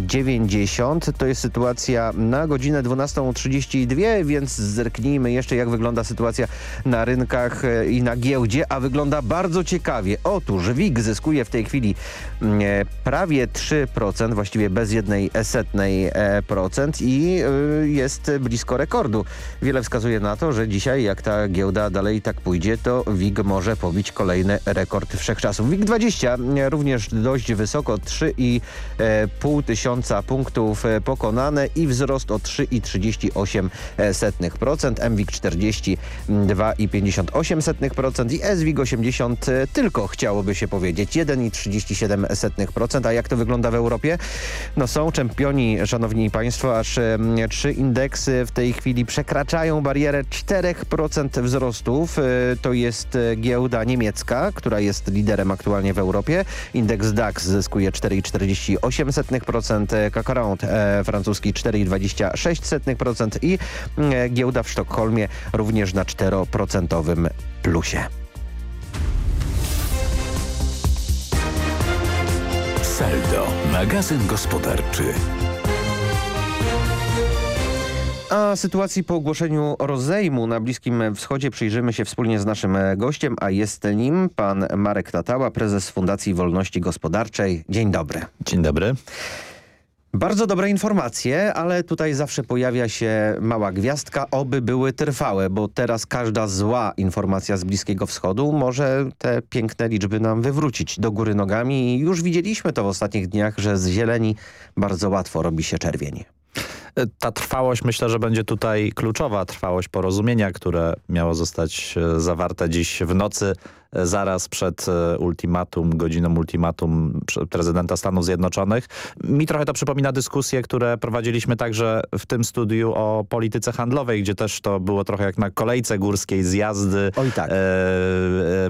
90. To jest sytuacja na godzinę 12.32, więc zerknijmy jeszcze jak wygląda sytuacja na rynkach e, i na giełdzie, a wygląda bardzo ciekawie. Otóż WIG zyskuje w tej chwili mm, e, prawie 3%, właściwie bez jednej setnej e, procent i jest blisko rekordu. Wiele wskazuje na to, że dzisiaj jak ta giełda dalej tak pójdzie, to WIG może pobić kolejny rekord wszechczasów. WIG 20 również dość wysoko, 3,5 tysiąca punktów e, pokonane i wzrost o 3,38%. MWIG 42,58% i SWIG 80 e, tylko chciałoby się powiedzieć 1,37%. A jak to wygląda w Europie? No są czempioni, szanowni państwo, aż trzy indeksy w tej chwili przekraczają barierę 4% wzrostów. E, to jest giełda niemiecka, która jest liderem aktualnie w Europie. Indeks DAX zyskuje 4,48%, Kakarant e, francuski 4,26% i e, giełda w Sztokholmie również na 4% plusie. Saldo, magazyn gospodarczy. A sytuacji po ogłoszeniu rozejmu na Bliskim Wschodzie przyjrzymy się wspólnie z naszym gościem, a jest nim pan Marek Tatała, prezes Fundacji Wolności Gospodarczej. Dzień dobry. Dzień dobry. Bardzo dobre informacje, ale tutaj zawsze pojawia się mała gwiazdka, oby były trwałe, bo teraz każda zła informacja z Bliskiego Wschodu może te piękne liczby nam wywrócić do góry nogami i już widzieliśmy to w ostatnich dniach, że z zieleni bardzo łatwo robi się czerwienie ta trwałość myślę, że będzie tutaj kluczowa. Trwałość porozumienia, które miało zostać e, zawarte dziś w nocy zaraz przed e, ultimatum, godziną ultimatum prezydenta Stanów Zjednoczonych. Mi trochę to przypomina dyskusje, które prowadziliśmy także w tym studiu o polityce handlowej, gdzie też to było trochę jak na kolejce górskiej, zjazdy, Oj, tak. e,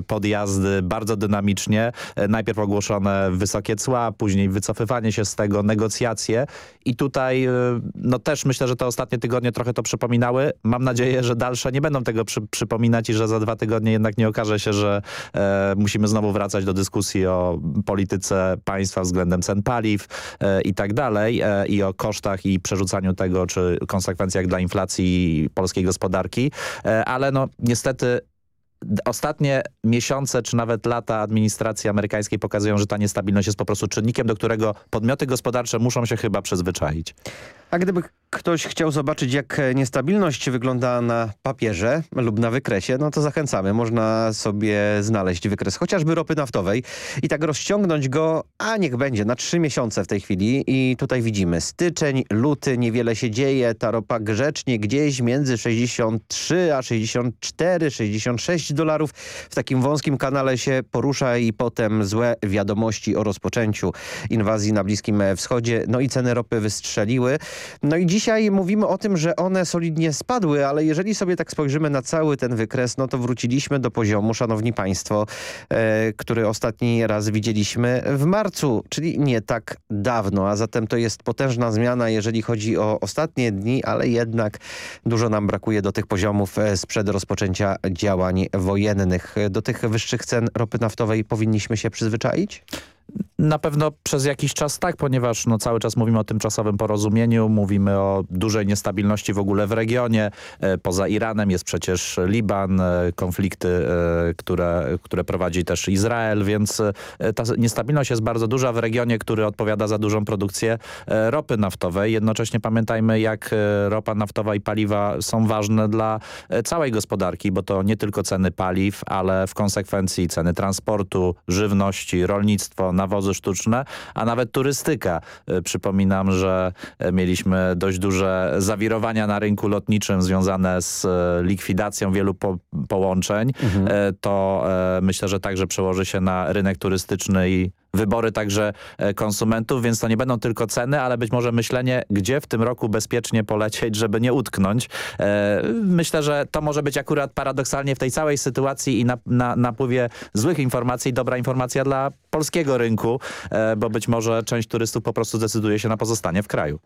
podjazdy, bardzo dynamicznie. Najpierw ogłoszone wysokie cła, później wycofywanie się z tego, negocjacje i tutaj no też myślę, że te ostatnie tygodnie trochę to przypominały. Mam nadzieję, że dalsze nie będą tego przy, przypominać i że za dwa tygodnie jednak nie okaże się, że e, musimy znowu wracać do dyskusji o polityce państwa względem cen paliw e, i tak dalej e, i o kosztach i przerzucaniu tego, czy konsekwencjach dla inflacji polskiej gospodarki, e, ale no niestety ostatnie miesiące czy nawet lata administracji amerykańskiej pokazują, że ta niestabilność jest po prostu czynnikiem, do którego podmioty gospodarcze muszą się chyba przyzwyczaić. A gdyby ktoś chciał zobaczyć, jak niestabilność wygląda na papierze lub na wykresie, no to zachęcamy. Można sobie znaleźć wykres chociażby ropy naftowej i tak rozciągnąć go, a niech będzie, na trzy miesiące w tej chwili. I tutaj widzimy styczeń, luty, niewiele się dzieje. Ta ropa grzecznie gdzieś między 63 a 64, 66 dolarów w takim wąskim kanale się porusza i potem złe wiadomości o rozpoczęciu inwazji na Bliskim Wschodzie. No i ceny ropy wystrzeliły. No i dzisiaj mówimy o tym, że one solidnie spadły, ale jeżeli sobie tak spojrzymy na cały ten wykres, no to wróciliśmy do poziomu, szanowni państwo, e, który ostatni raz widzieliśmy w marcu, czyli nie tak dawno, a zatem to jest potężna zmiana, jeżeli chodzi o ostatnie dni, ale jednak dużo nam brakuje do tych poziomów e, sprzed rozpoczęcia działań wojennych. Do tych wyższych cen ropy naftowej powinniśmy się przyzwyczaić? Na pewno przez jakiś czas tak, ponieważ no, cały czas mówimy o tymczasowym porozumieniu, mówimy o dużej niestabilności w ogóle w regionie. E, poza Iranem jest przecież Liban, e, konflikty, e, które, które prowadzi też Izrael, więc ta niestabilność jest bardzo duża w regionie, który odpowiada za dużą produkcję ropy naftowej. Jednocześnie pamiętajmy, jak ropa naftowa i paliwa są ważne dla całej gospodarki, bo to nie tylko ceny paliw, ale w konsekwencji ceny transportu, żywności, rolnictwo, nawozy sztuczne, a nawet turystyka. E, przypominam, że e, mieliśmy dość duże zawirowania na rynku lotniczym związane z e, likwidacją wielu po połączeń. Mhm. To myślę, że także przełoży się na rynek turystyczny i wybory także e, konsumentów, więc to nie będą tylko ceny, ale być może myślenie, gdzie w tym roku bezpiecznie polecieć, żeby nie utknąć. E, myślę, że to może być akurat paradoksalnie w tej całej sytuacji i na, na napływie złych informacji dobra informacja dla polskiego rynku, e, bo być może część turystów po prostu zdecyduje się na pozostanie w kraju.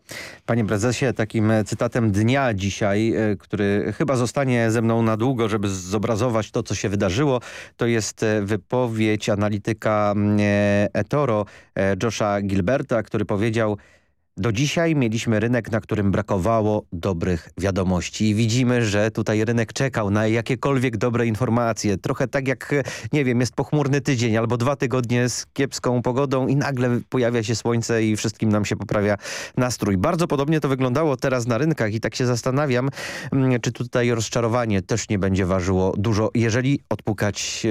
Panie prezesie, takim cytatem dnia dzisiaj, który chyba zostanie ze mną na długo, żeby zobrazować to, co się wydarzyło, to jest wypowiedź analityka eToro e, Josha Gilberta, który powiedział do dzisiaj mieliśmy rynek, na którym brakowało dobrych wiadomości i widzimy, że tutaj rynek czekał na jakiekolwiek dobre informacje. Trochę tak jak, nie wiem, jest pochmurny tydzień albo dwa tygodnie z kiepską pogodą i nagle pojawia się słońce i wszystkim nam się poprawia nastrój. Bardzo podobnie to wyglądało teraz na rynkach i tak się zastanawiam, mm, czy tutaj rozczarowanie też nie będzie ważyło dużo, jeżeli odpukać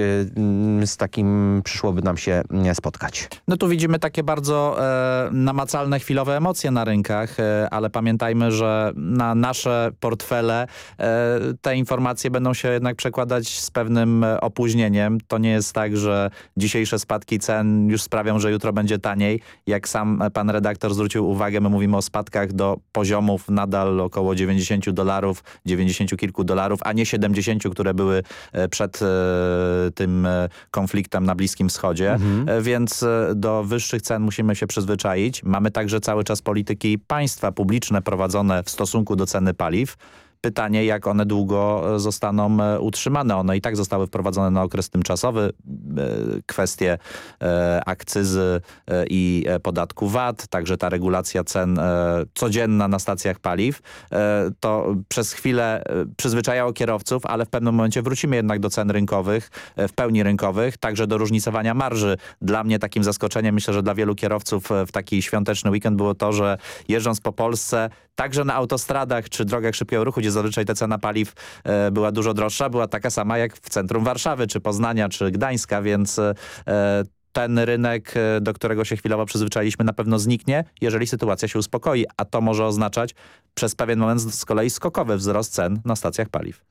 e, z takim przyszłoby nam się mm, spotkać. No tu widzimy takie bardzo e, namacalne chwilowe emocje emocje na rynkach, e, ale pamiętajmy, że na nasze portfele e, te informacje będą się jednak przekładać z pewnym e, opóźnieniem. To nie jest tak, że dzisiejsze spadki cen już sprawią, że jutro będzie taniej. Jak sam pan redaktor zwrócił uwagę, my mówimy o spadkach do poziomów nadal około 90 dolarów, 90 kilku dolarów, a nie 70, które były przed tym konfliktem na Bliskim Wschodzie. Mhm. Więc do wyższych cen musimy się przyzwyczaić. Mamy także cały czas polityki państwa publiczne prowadzone w stosunku do ceny paliw pytanie, jak one długo e, zostaną e, utrzymane. One i tak zostały wprowadzone na okres tymczasowy. E, kwestie akcyzy i podatku VAT, także ta regulacja cen codzienna na stacjach paliw, to przez chwilę przyzwyczajało kierowców, ale w pewnym momencie wrócimy jednak do cen rynkowych, w pełni rynkowych, także do różnicowania marży. Dla mnie takim zaskoczeniem, myślę, że dla wielu kierowców w taki świąteczny weekend było to, że jeżdżąc po Polsce, także na autostradach czy drogach szybkiego ruchu, gdzie zazwyczaj ta cena paliw e, była dużo droższa, była taka sama jak w centrum Warszawy, czy Poznania, czy Gdańska, więc e, ten rynek, e, do którego się chwilowo przyzwyczailiśmy, na pewno zniknie, jeżeli sytuacja się uspokoi, a to może oznaczać przez pewien moment z kolei skokowy wzrost cen na stacjach paliw.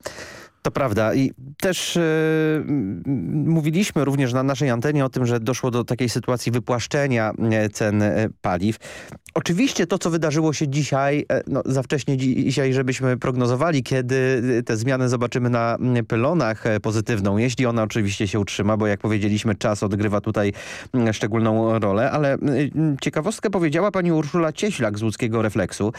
To prawda i też yy, mówiliśmy również na naszej antenie o tym, że doszło do takiej sytuacji wypłaszczenia cen paliw. Oczywiście to, co wydarzyło się dzisiaj, no, za wcześnie dzisiaj, żebyśmy prognozowali, kiedy te zmiany zobaczymy na pylonach pozytywną, jeśli ona oczywiście się utrzyma, bo jak powiedzieliśmy, czas odgrywa tutaj szczególną rolę, ale ciekawostkę powiedziała pani Urszula Cieślak z łódzkiego Refleksu.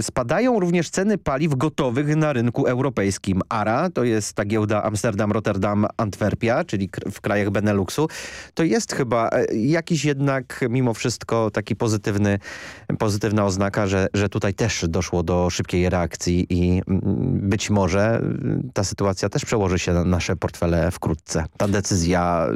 Spadają również ceny paliw gotowych na rynku europejskim. ARA, to jest ta giełda Amsterdam, Rotterdam, Antwerpia, czyli w krajach Beneluxu. To jest chyba jakiś jednak mimo wszystko taki pozytywny, pozytywna oznaka, że, że tutaj też doszło do szybkiej reakcji i być może ta sytuacja też przełoży się na nasze portfele wkrótce. Ta decyzja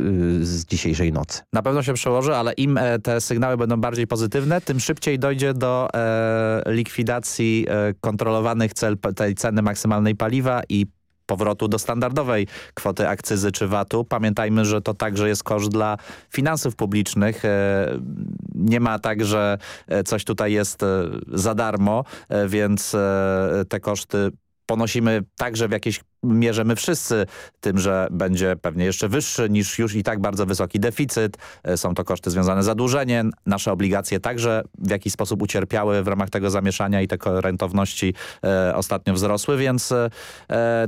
z dzisiejszej nocy. Na pewno się przełoży, ale im te sygnały będą bardziej pozytywne, tym szybciej dojdzie do e, likwidacji e, kontrolowanych cel, tej ceny maksymalnej paliwa i powrotu do standardowej kwoty akcyzy czy VAT-u. Pamiętajmy, że to także jest koszt dla finansów publicznych. E, nie ma tak, że coś tutaj jest za darmo, więc te koszty ponosimy także w jakiejś mierze my wszyscy tym, że będzie pewnie jeszcze wyższy niż już i tak bardzo wysoki deficyt. E, są to koszty związane z zadłużeniem. Nasze obligacje także w jakiś sposób ucierpiały w ramach tego zamieszania i te rentowności e, ostatnio wzrosły, więc e,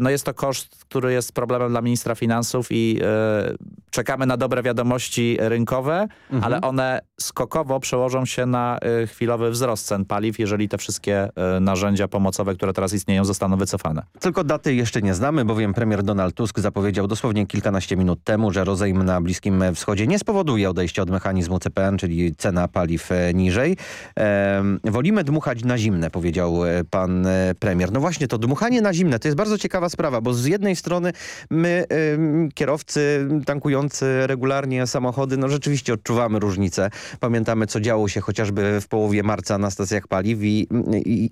no jest to koszt, który jest problemem dla ministra finansów i e, czekamy na dobre wiadomości rynkowe, mhm. ale one skokowo przełożą się na e, chwilowy wzrost cen paliw, jeżeli te wszystkie e, narzędzia pomocowe, które teraz istnieją, zostaną wycofane. Tylko daty jeszcze nie znamy znamy, bowiem premier Donald Tusk zapowiedział dosłownie kilkanaście minut temu, że rozejm na Bliskim Wschodzie nie spowoduje odejścia od mechanizmu CPN, czyli cena paliw e, niżej. Wolimy dmuchać na zimne, powiedział e, pan e, premier. No właśnie, to dmuchanie na zimne to jest bardzo ciekawa sprawa, bo z jednej strony my, kierowcy tankujący regularnie samochody, no rzeczywiście odczuwamy różnicę. Pamiętamy, co działo się chociażby w połowie marca na stacjach paliw i, i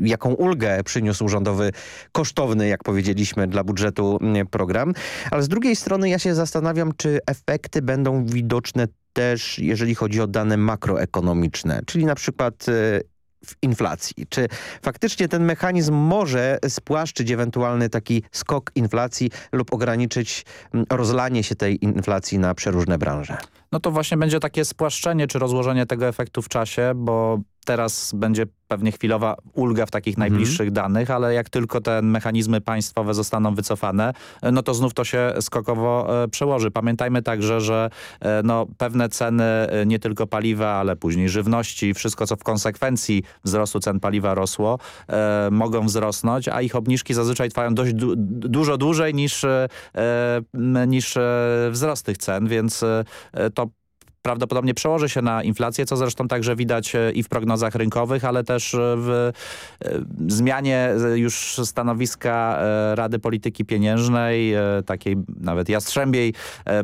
jaką ulgę przyniósł rządowy kosztowny, jak powiedzieliśmy, dla budżetu mm, program. Ale z drugiej strony ja się zastanawiam, czy efekty będą widoczne też, jeżeli chodzi o dane makroekonomiczne, czyli na przykład e, w inflacji. Czy faktycznie ten mechanizm może spłaszczyć ewentualny taki skok inflacji lub ograniczyć mm, rozlanie się tej inflacji na przeróżne branże? No to właśnie będzie takie spłaszczenie czy rozłożenie tego efektu w czasie, bo teraz będzie pewnie chwilowa ulga w takich mhm. najbliższych danych, ale jak tylko te mechanizmy państwowe zostaną wycofane, no to znów to się skokowo e, przełoży. Pamiętajmy także, że e, no, pewne ceny e, nie tylko paliwa, ale później żywności, wszystko co w konsekwencji wzrostu cen paliwa rosło, e, mogą wzrosnąć, a ich obniżki zazwyczaj trwają dość du dużo dłużej niż, e, niż wzrost tych cen, więc to prawdopodobnie przełoży się na inflację, co zresztą także widać e, i w prognozach rynkowych, ale też e, w e, zmianie już stanowiska Rady Polityki Pieniężnej, takiej nawet jastrzębiej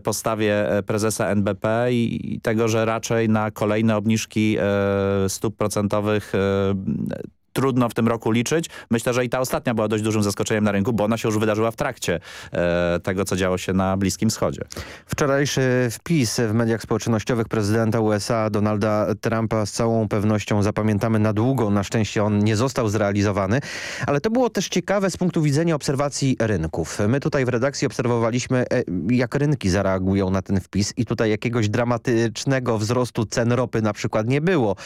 postawie prezesa NBP i tego, że raczej na kolejne obniżki stóp procentowych trudno w tym roku liczyć. Myślę, że i ta ostatnia była dość dużym zaskoczeniem na rynku, bo ona się już wydarzyła w trakcie e, tego, co działo się na Bliskim Wschodzie. Wczorajszy wpis w mediach społecznościowych prezydenta USA Donalda Trumpa z całą pewnością zapamiętamy na długo. Na szczęście on nie został zrealizowany, ale to było też ciekawe z punktu widzenia obserwacji rynków. My tutaj w redakcji obserwowaliśmy, e, jak rynki zareagują na ten wpis i tutaj jakiegoś dramatycznego wzrostu cen ropy na przykład nie było.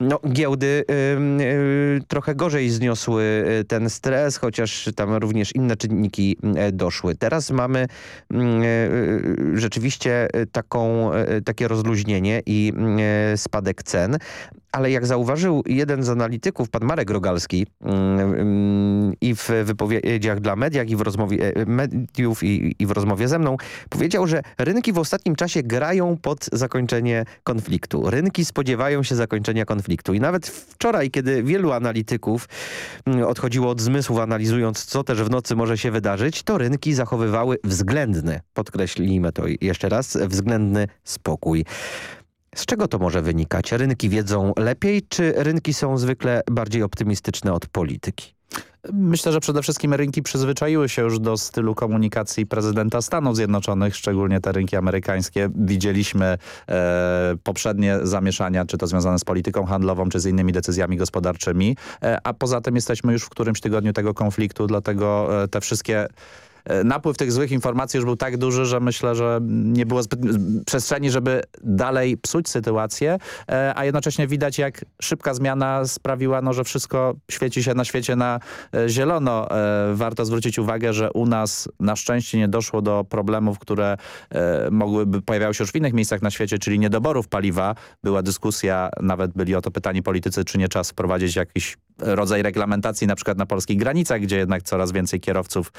No, giełdy yy, yy, trochę gorzej zniosły y, ten stres, chociaż tam również inne czynniki y, doszły. Teraz mamy mm, y, rzeczywiście taką, takie rozluźnienie i spadek cen, ale jak zauważył jeden z analityków, pan Marek Rogalski mm, mm, i w wypowiedziach dla mediach i w rozmowie e, mediów i, i w rozmowie ze mną, powiedział, że rynki w ostatnim czasie grają pod zakończenie konfliktu. Rynki spodziewają się zakończenia konfliktu i nawet wczoraj, kiedy wielu analityków mm, odchodziło od zmysłów analizując, co też w nocy może się wydarzyć, to rynki zachowywały względny, podkreślimy to jeszcze raz, względny spokój. Z czego to może wynikać? Rynki wiedzą lepiej, czy rynki są zwykle bardziej optymistyczne od polityki? Myślę, że przede wszystkim rynki przyzwyczaiły się już do stylu komunikacji prezydenta Stanów Zjednoczonych, szczególnie te rynki amerykańskie. Widzieliśmy e, poprzednie zamieszania, czy to związane z polityką handlową, czy z innymi decyzjami gospodarczymi, e, a poza tym jesteśmy już w którymś tygodniu tego konfliktu, dlatego e, te wszystkie napływ tych złych informacji już był tak duży, że myślę, że nie było zbyt przestrzeni, żeby dalej psuć sytuację, e, a jednocześnie widać jak szybka zmiana sprawiła, no, że wszystko świeci się na świecie na e, zielono. Warto zwrócić uwagę, że u nas na szczęście nie doszło do problemów, które mogłyby pojawiały się już w innych miejscach na świecie, czyli niedoborów paliwa. Była dyskusja, nawet byli o to pytani politycy, czy nie czas wprowadzić jakiś rodzaj reglamentacji na przykład na polskich granicach, gdzie jednak coraz więcej kierowców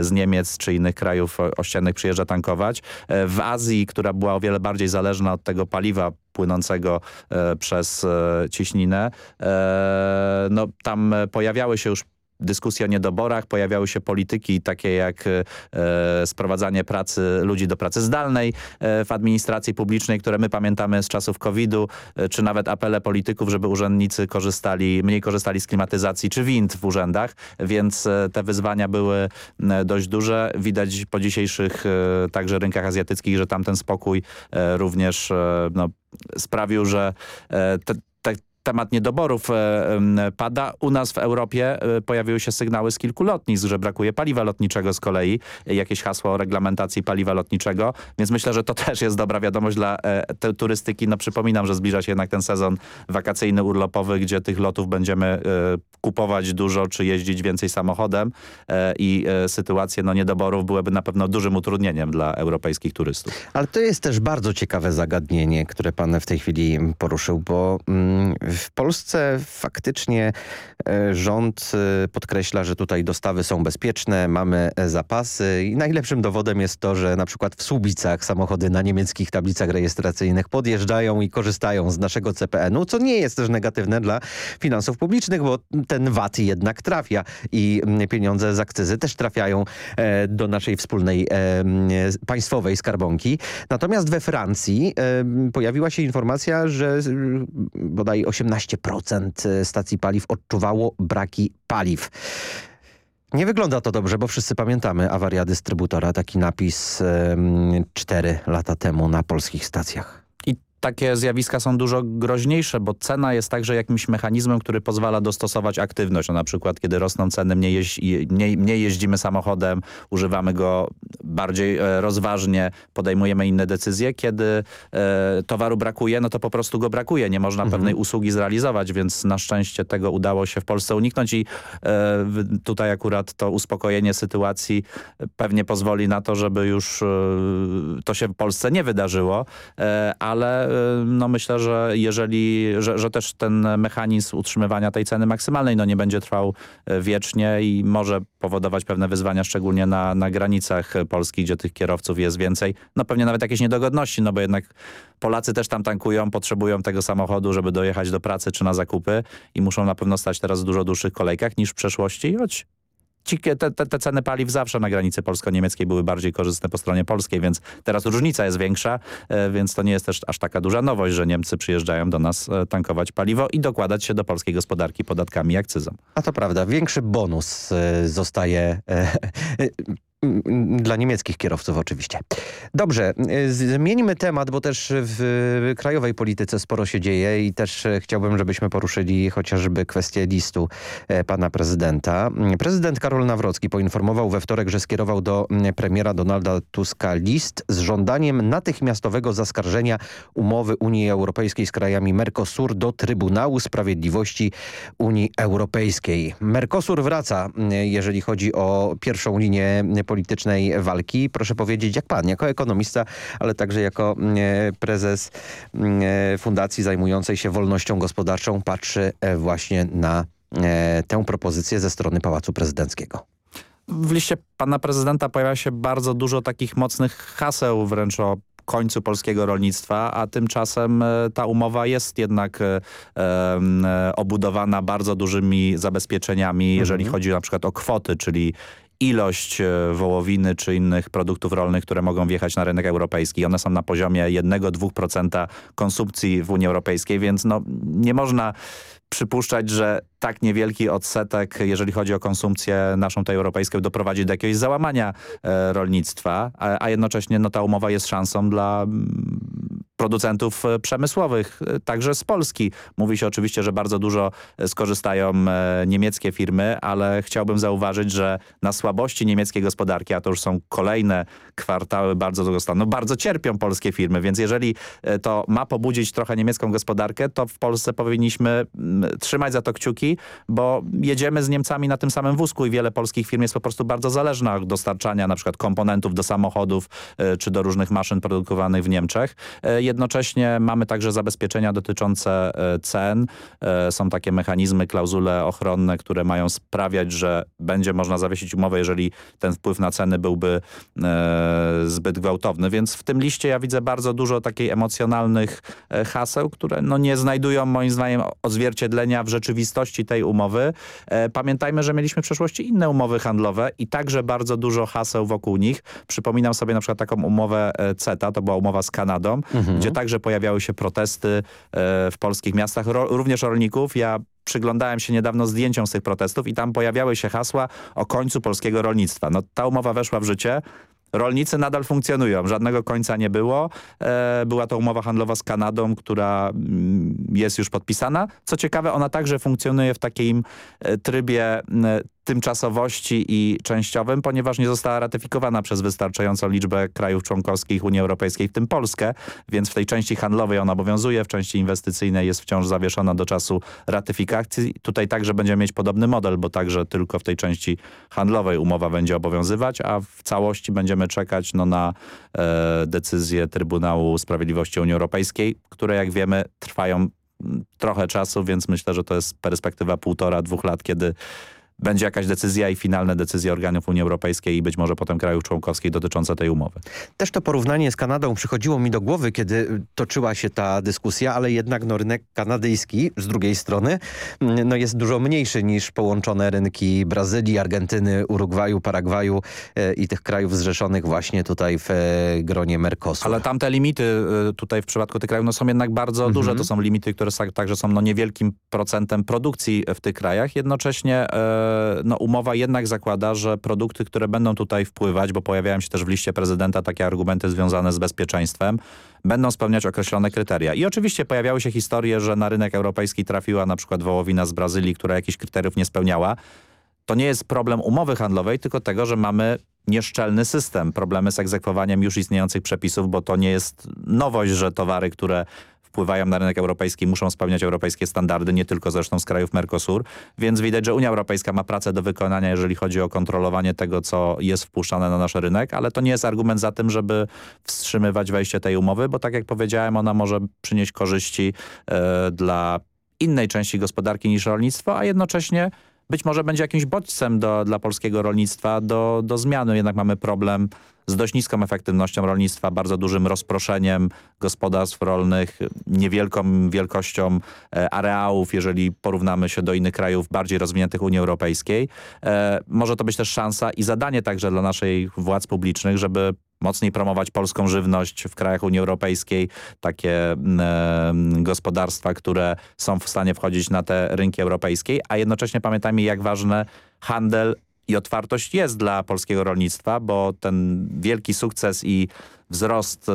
z Niemiec Niemiec czy innych krajów ościennych przyjeżdża tankować. E, w Azji, która była o wiele bardziej zależna od tego paliwa płynącego e, przez e, ciśninę, no tam pojawiały się już dyskusji o niedoborach, pojawiały się polityki takie jak e, sprowadzanie pracy ludzi do pracy zdalnej e, w administracji publicznej, które my pamiętamy z czasów COVID-u, e, czy nawet apele polityków, żeby urzędnicy korzystali, mniej korzystali z klimatyzacji czy wind w urzędach, więc e, te wyzwania były e, dość duże. Widać po dzisiejszych e, także rynkach azjatyckich, że tamten spokój również no, sprawił, że te, temat niedoborów e, pada. U nas w Europie e, pojawiły się sygnały z kilku lotnisk, że brakuje paliwa lotniczego z kolei. Jakieś hasło o reglamentacji paliwa lotniczego, więc myślę, że to *laughs* też jest dobra wiadomość dla e, turystyki. No przypominam, że zbliża się jednak ten sezon wakacyjny, urlopowy, gdzie tych lotów będziemy kupować dużo, czy jeździć więcej samochodem i sytuacje no, niedoborów byłyby na pewno dużym utrudnieniem dla europejskich turystów. Ale to jest też bardzo ciekawe zagadnienie, które pan w tej chwili poruszył, bo mm, w Polsce faktycznie e, rząd e, podkreśla, że tutaj dostawy są bezpieczne, mamy e, zapasy i najlepszym dowodem jest to, że na przykład w Słubicach samochody na niemieckich tablicach rejestracyjnych podjeżdżają i korzystają z naszego CPN-u, co nie jest też negatywne dla finansów publicznych, bo ten VAT jednak trafia i pieniądze z akcyzy też trafiają do naszej wspólnej państwowej skarbonki. Natomiast we Francji pojawiła się informacja, że bodaj 8 18% e, stacji paliw odczuwało braki paliw. Nie wygląda to dobrze, bo wszyscy pamiętamy awaria dystrybutora, taki napis 4 lata temu na polskich stacjach takie zjawiska są dużo groźniejsze, bo cena jest także jakimś mechanizmem, który pozwala dostosować aktywność. No, na przykład, kiedy rosną ceny, mniej, jeździ, mniej, mniej jeździmy samochodem, używamy go bardziej e, rozważnie, podejmujemy inne decyzje. Kiedy e, towaru brakuje, no to po prostu go brakuje. Nie można mhm. pewnej usługi zrealizować, więc na szczęście tego udało się w Polsce uniknąć i e, tutaj akurat to uspokojenie sytuacji pewnie pozwoli na to, żeby już e, to się w Polsce nie wydarzyło, e, no myślę, że jeżeli, że, że też ten mechanizm utrzymywania tej ceny maksymalnej no nie będzie trwał e, wiecznie i może powodować pewne wyzwania, szczególnie na, na granicach Polski, gdzie tych kierowców jest więcej. No pewnie nawet jakieś niedogodności, no bo jednak Polacy też tam tankują, potrzebują tego samochodu, żeby dojechać do pracy czy na zakupy i muszą na pewno stać teraz w dużo dłuższych kolejkach niż w przeszłości, choć te, te, te, ceny paliw zawsze na granicy polsko-niemieckiej były bardziej korzystne po stronie polskiej, więc teraz różnica jest większa, e, więc to nie jest też aż taka duża nowość, że Niemcy przyjeżdżają do nas e, tankować paliwo i dokładać się do polskiej gospodarki podatkami i akcyzą. A to prawda, większy bonus e, zostaje dla niemieckich kierowców oczywiście. Dobrze, zmieńmy temat, bo też w krajowej polityce sporo się dzieje i też chciałbym, żebyśmy poruszyli chociażby kwestię listu e, pana prezydenta. Prezydent Karol Nawrocki poinformował we wtorek, że skierował do premiera Donalda Tuska list z żądaniem natychmiastowego zaskarżenia umowy Unii Europejskiej z krajami Mercosur do Trybunału Sprawiedliwości Unii Europejskiej. Mercosur wraca, jeżeli chodzi o pierwszą linię politycznej walki. Proszę powiedzieć, jak pan, jako ekonomista, ale także jako mm, e, prezes mm, e, fundacji zajmującej się wolnością gospodarczą patrzy e, właśnie na tę propozycję ze strony Pałacu Prezydenckiego. W liście pana prezydenta pojawia się bardzo dużo takich mocnych haseł wręcz o końcu polskiego rolnictwa, a tymczasem ta umowa jest jednak e, obudowana bardzo dużymi zabezpieczeniami, jeżeli mhm. chodzi na przykład o kwoty, czyli ilość e, wołowiny czy innych produktów rolnych, które mogą wjechać na rynek europejski. One są na poziomie 1-2% konsumpcji w Unii Europejskiej, więc no, nie można przypuszczać, że tak niewielki odsetek, jeżeli chodzi o konsumpcję naszą tej europejską, doprowadzi do jakiegoś załamania e, rolnictwa, a, jednocześnie no, ta umowa jest szansą dla mm, producentów e, przemysłowych, e, także z Polski. Mówi się oczywiście, że bardzo dużo skorzystają niemieckie firmy, ale chciałbym zauważyć, że na słabości niemieckiej gospodarki, a to już są kolejne kwartały bardzo długo stanu, bardzo cierpią polskie firmy, więc jeżeli to ma pobudzić trochę niemiecką gospodarkę, to w Polsce powinniśmy trzymać za to kciuki, bo jedziemy z Niemcami na tym samym wózku i wiele polskich firm jest po prostu bardzo zależna od dostarczania na przykład komponentów do samochodów e, czy do różnych maszyn produkowanych w Niemczech. E, jednocześnie mamy także zabezpieczenia dotyczące e, cen. Są takie mechanizmy, klauzule ochronne, które mają sprawiać, że będzie można zawiesić umowę, jeżeli ten wpływ na ceny byłby zbyt gwałtowny. Więc w tym liście ja widzę bardzo dużo takich emocjonalnych haseł, które no nie znajdują moim zdaniem odzwierciedlenia w rzeczywistości tej umowy. E, pamiętajmy, że mieliśmy w przeszłości inne umowy handlowe i także bardzo dużo haseł wokół nich. Przypominam sobie na przykład taką umowę e, CETA, to była umowa z Kanadą, mhm. Gdzie także pojawiały się protesty e, w polskich miastach, również rolników. Ja przyglądałem się niedawno zdjęciom z tych protestów i tam pojawiały się hasła o końcu polskiego rolnictwa. No ta umowa weszła w życie, Rolnicy nadal funkcjonują, żadnego końca nie było. E, była to umowa handlowa z Kanadą, która mm, jest już podpisana. Co ciekawe, ona także funkcjonuje w takim e, trybie tymczasowości i częściowym, ponieważ nie została ratyfikowana przez wystarczającą liczbę krajów członkowskich Unii Europejskiej, w tym Polskę, więc w tej części handlowej ona obowiązuje, w części inwestycyjnej jest wciąż zawieszona do czasu ratyfikacji. Tutaj także będziemy mieć podobny model, bo także tylko w tej części handlowej umowa będzie obowiązywać, a w całości będziemy czekać no, na e, decyzję Trybunału Sprawiedliwości Unii Europejskiej, które jak wiemy trwają trochę czasu, więc myślę, że to jest perspektywa półtora, dwóch lat, kiedy będzie jakaś decyzja i finalne decyzje organów Unii Europejskiej i być może potem krajów członkowskich dotyczące tej umowy. Też to porównanie z Kanadą przychodziło mi do głowy, kiedy toczyła się ta dyskusja, ale jednak no, rynek kanadyjski z drugiej strony no, jest dużo mniejszy niż połączone rynki Brazylii, Argentyny, Urugwaju, Paragwaju e, i tych krajów zrzeszonych właśnie tutaj w e, gronie Mercosur. Ale tamte limity e, tutaj w przypadku tych krajów no, są jednak bardzo mhm. duże. To są limity, które także są no, niewielkim procentem produkcji w tych krajach. Jednocześnie e, no, umowa jednak zakłada, że produkty, które będą tutaj wpływać, bo pojawiają się też w liście prezydenta takie argumenty związane z bezpieczeństwem, będą spełniać określone kryteria. I oczywiście pojawiały się historie, że na rynek europejski trafiła na przykład wołowina z Brazylii, która jakichś kryteriów nie spełniała. To nie jest problem umowy handlowej, tylko tego, że mamy nieszczelny system, problemy z egzekwowaniem już istniejących przepisów, bo to nie jest nowość, że towary, które wpływają na rynek europejski, muszą spełniać europejskie standardy, nie tylko zresztą z krajów Mercosur, więc widać, że Unia Europejska ma pracę do wykonania, jeżeli chodzi o kontrolowanie tego, co jest wpuszczane na nasz rynek, ale to nie jest argument za tym, żeby wstrzymywać wejście tej umowy, bo tak jak powiedziałem, ona może przynieść korzyści e, dla innej części gospodarki niż rolnictwo, a jednocześnie być może będzie jakimś bodźcem do, dla polskiego rolnictwa do, do zmiany. Jednak mamy problem z dość niską efektywnością rolnictwa, bardzo dużym rozproszeniem gospodarstw rolnych, niewielką wielkością e, areałów, jeżeli porównamy się do innych krajów bardziej rozwiniętych Unii Europejskiej. E, może to być też szansa i zadanie także dla naszej władz publicznych, żeby mocniej promować polską żywność w krajach Unii Europejskiej, takie e, gospodarstwa, które są w stanie wchodzić na te rynki europejskie, a jednocześnie pamiętajmy jak ważne handel i otwartość jest dla polskiego rolnictwa, bo ten wielki sukces i wzrost e,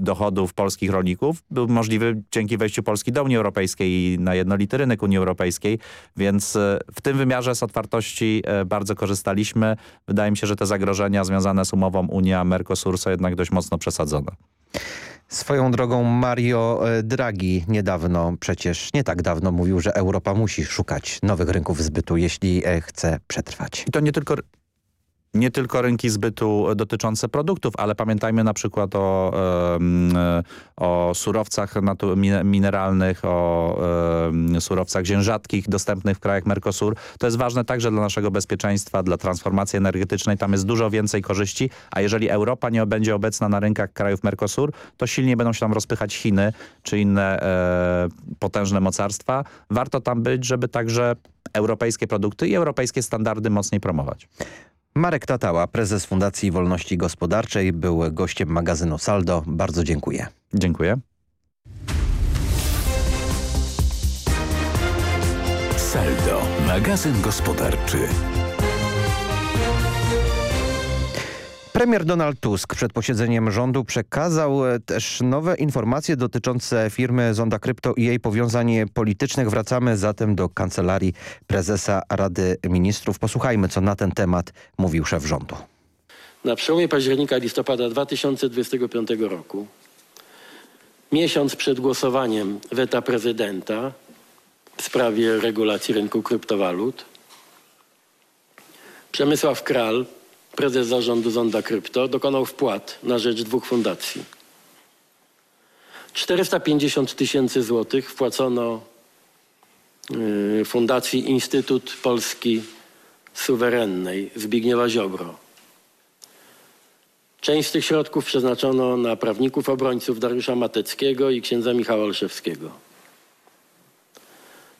dochodów polskich rolników był możliwy dzięki wejściu Polski do Unii Europejskiej i na jednolity rynek Unii Europejskiej, więc e, w tym wymiarze z otwartości e, bardzo korzystaliśmy. Wydaje mi się, że te zagrożenia związane z umową Unia-Mercosur są jednak dość mocno przesadzone. Swoją drogą Mario Draghi niedawno, przecież nie tak dawno mówił, że Europa musi szukać nowych rynków zbytu, jeśli chce przetrwać. I to nie tylko nie tylko rynki zbytu dotyczące produktów, ale pamiętajmy na przykład o, o surowcach mineralnych, o surowcach ziemi rzadkich dostępnych w krajach Mercosur. To jest ważne także dla naszego bezpieczeństwa, dla transformacji energetycznej. Tam jest dużo więcej korzyści, a jeżeli Europa nie będzie obecna na rynkach krajów Mercosur, to silnie będą się tam rozpychać Chiny czy inne e, potężne mocarstwa. Warto tam być, żeby także europejskie produkty i europejskie standardy mocniej promować. Marek Tatała, prezes Fundacji Wolności Gospodarczej, był gościem magazynu Saldo. Bardzo dziękuję. Dziękuję. Saldo, magazyn gospodarczy. Premier Donald Tusk przed posiedzeniem rządu przekazał e, też nowe informacje dotyczące firmy Zonda Krypto i jej powiązań politycznych. Wracamy zatem do kancelarii prezesa Rady Ministrów. Posłuchajmy, co na ten temat mówił szef rządu. Na przełomie października listopada 2025 roku, miesiąc przed głosowaniem weta prezydenta w sprawie regulacji rynku kryptowalut, Przemysław Kral, prezes zarządu Zonda Krypto, dokonał wpłat na rzecz dwóch fundacji. 450 tysięcy złotych wpłacono y, Fundacji Instytut Polski Suwerennej Zbigniewa Ziobro. Część z tych środków przeznaczono na prawników obrońców Dariusza Mateckiego i księdza Michała Olszewskiego.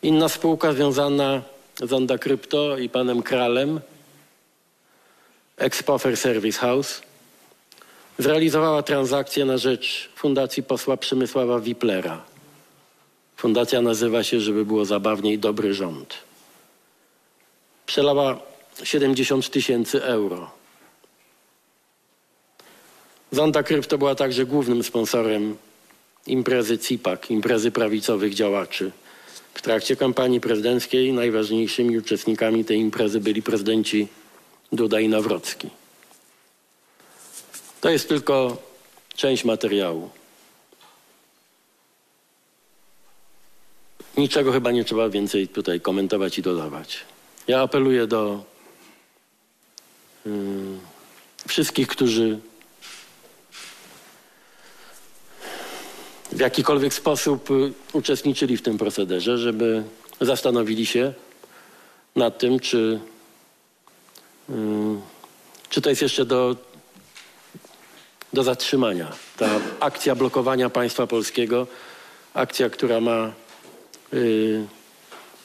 Inna spółka związana z Onda Krypto i panem Kralem, Expofer Service House, zrealizowała transakcję na rzecz Fundacji Posła Przemysława Wiplera. Fundacja nazywa się, żeby było zabawniej, Dobry Rząd. Przelała 70 tysięcy euro. Zonda Krypto była także głównym sponsorem imprezy CIPAK, imprezy prawicowych działaczy. W trakcie kampanii prezydenckiej najważniejszymi uczestnikami tej imprezy byli prezydenci Duda i Nawrocki. To jest tylko część materiału. Niczego chyba nie trzeba więcej tutaj komentować i dodawać. Ja apeluję do yy, wszystkich, którzy w jakikolwiek sposób uczestniczyli w tym procederze, żeby zastanowili się nad tym, czy, czy to jest jeszcze do, do zatrzymania. Ta akcja blokowania państwa polskiego, akcja, która ma y,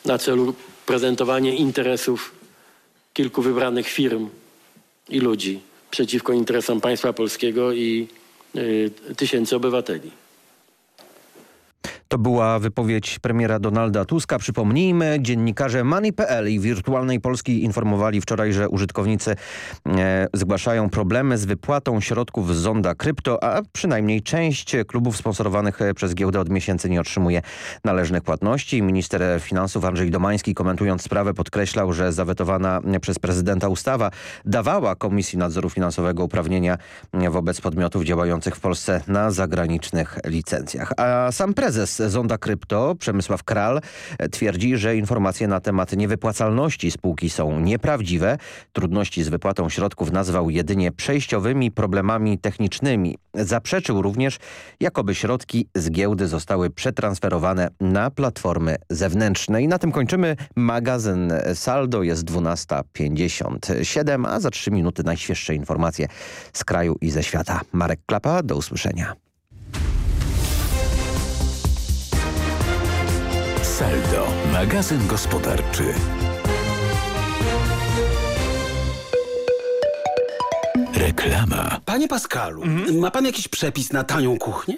na celu prezentowanie interesów kilku wybranych firm i ludzi przeciwko interesom państwa polskiego i tysięcy obywateli. To była wypowiedź premiera Donalda Tuska. Przypomnijmy, dziennikarze Money.pl i Wirtualnej Polski informowali wczoraj, że użytkownicy e, zgłaszają problemy z wypłatą środków z Zonda Krypto, a przynajmniej część klubów sponsorowanych przez giełdę od miesięcy nie otrzymuje należnych płatności. Minister finansów Andrzej Domański komentując sprawę podkreślał, że zawetowana przez prezydenta ustawa dawała Komisji Nadzoru Finansowego uprawnienia wobec podmiotów działających w Polsce na zagranicznych licencjach. A sam prezes Zonda Krypto, Przemysław Kral, twierdzi, że informacje na temat niewypłacalności spółki są nieprawdziwe. Trudności z wypłatą środków nazwał jedynie przejściowymi problemami technicznymi. Zaprzeczył również, jakoby środki z giełdy zostały przetransferowane na platformy zewnętrzne. I na tym kończymy. Magazyn Saldo jest 12.57, a za 3 minuty najświeższe informacje z kraju i ze świata. Marek Klapa, do usłyszenia. Saldo, magazyn gospodarczy. Reklama. Panie Pascalu, ma pan jakiś przepis na tanią kuchnię?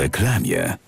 Reklamie.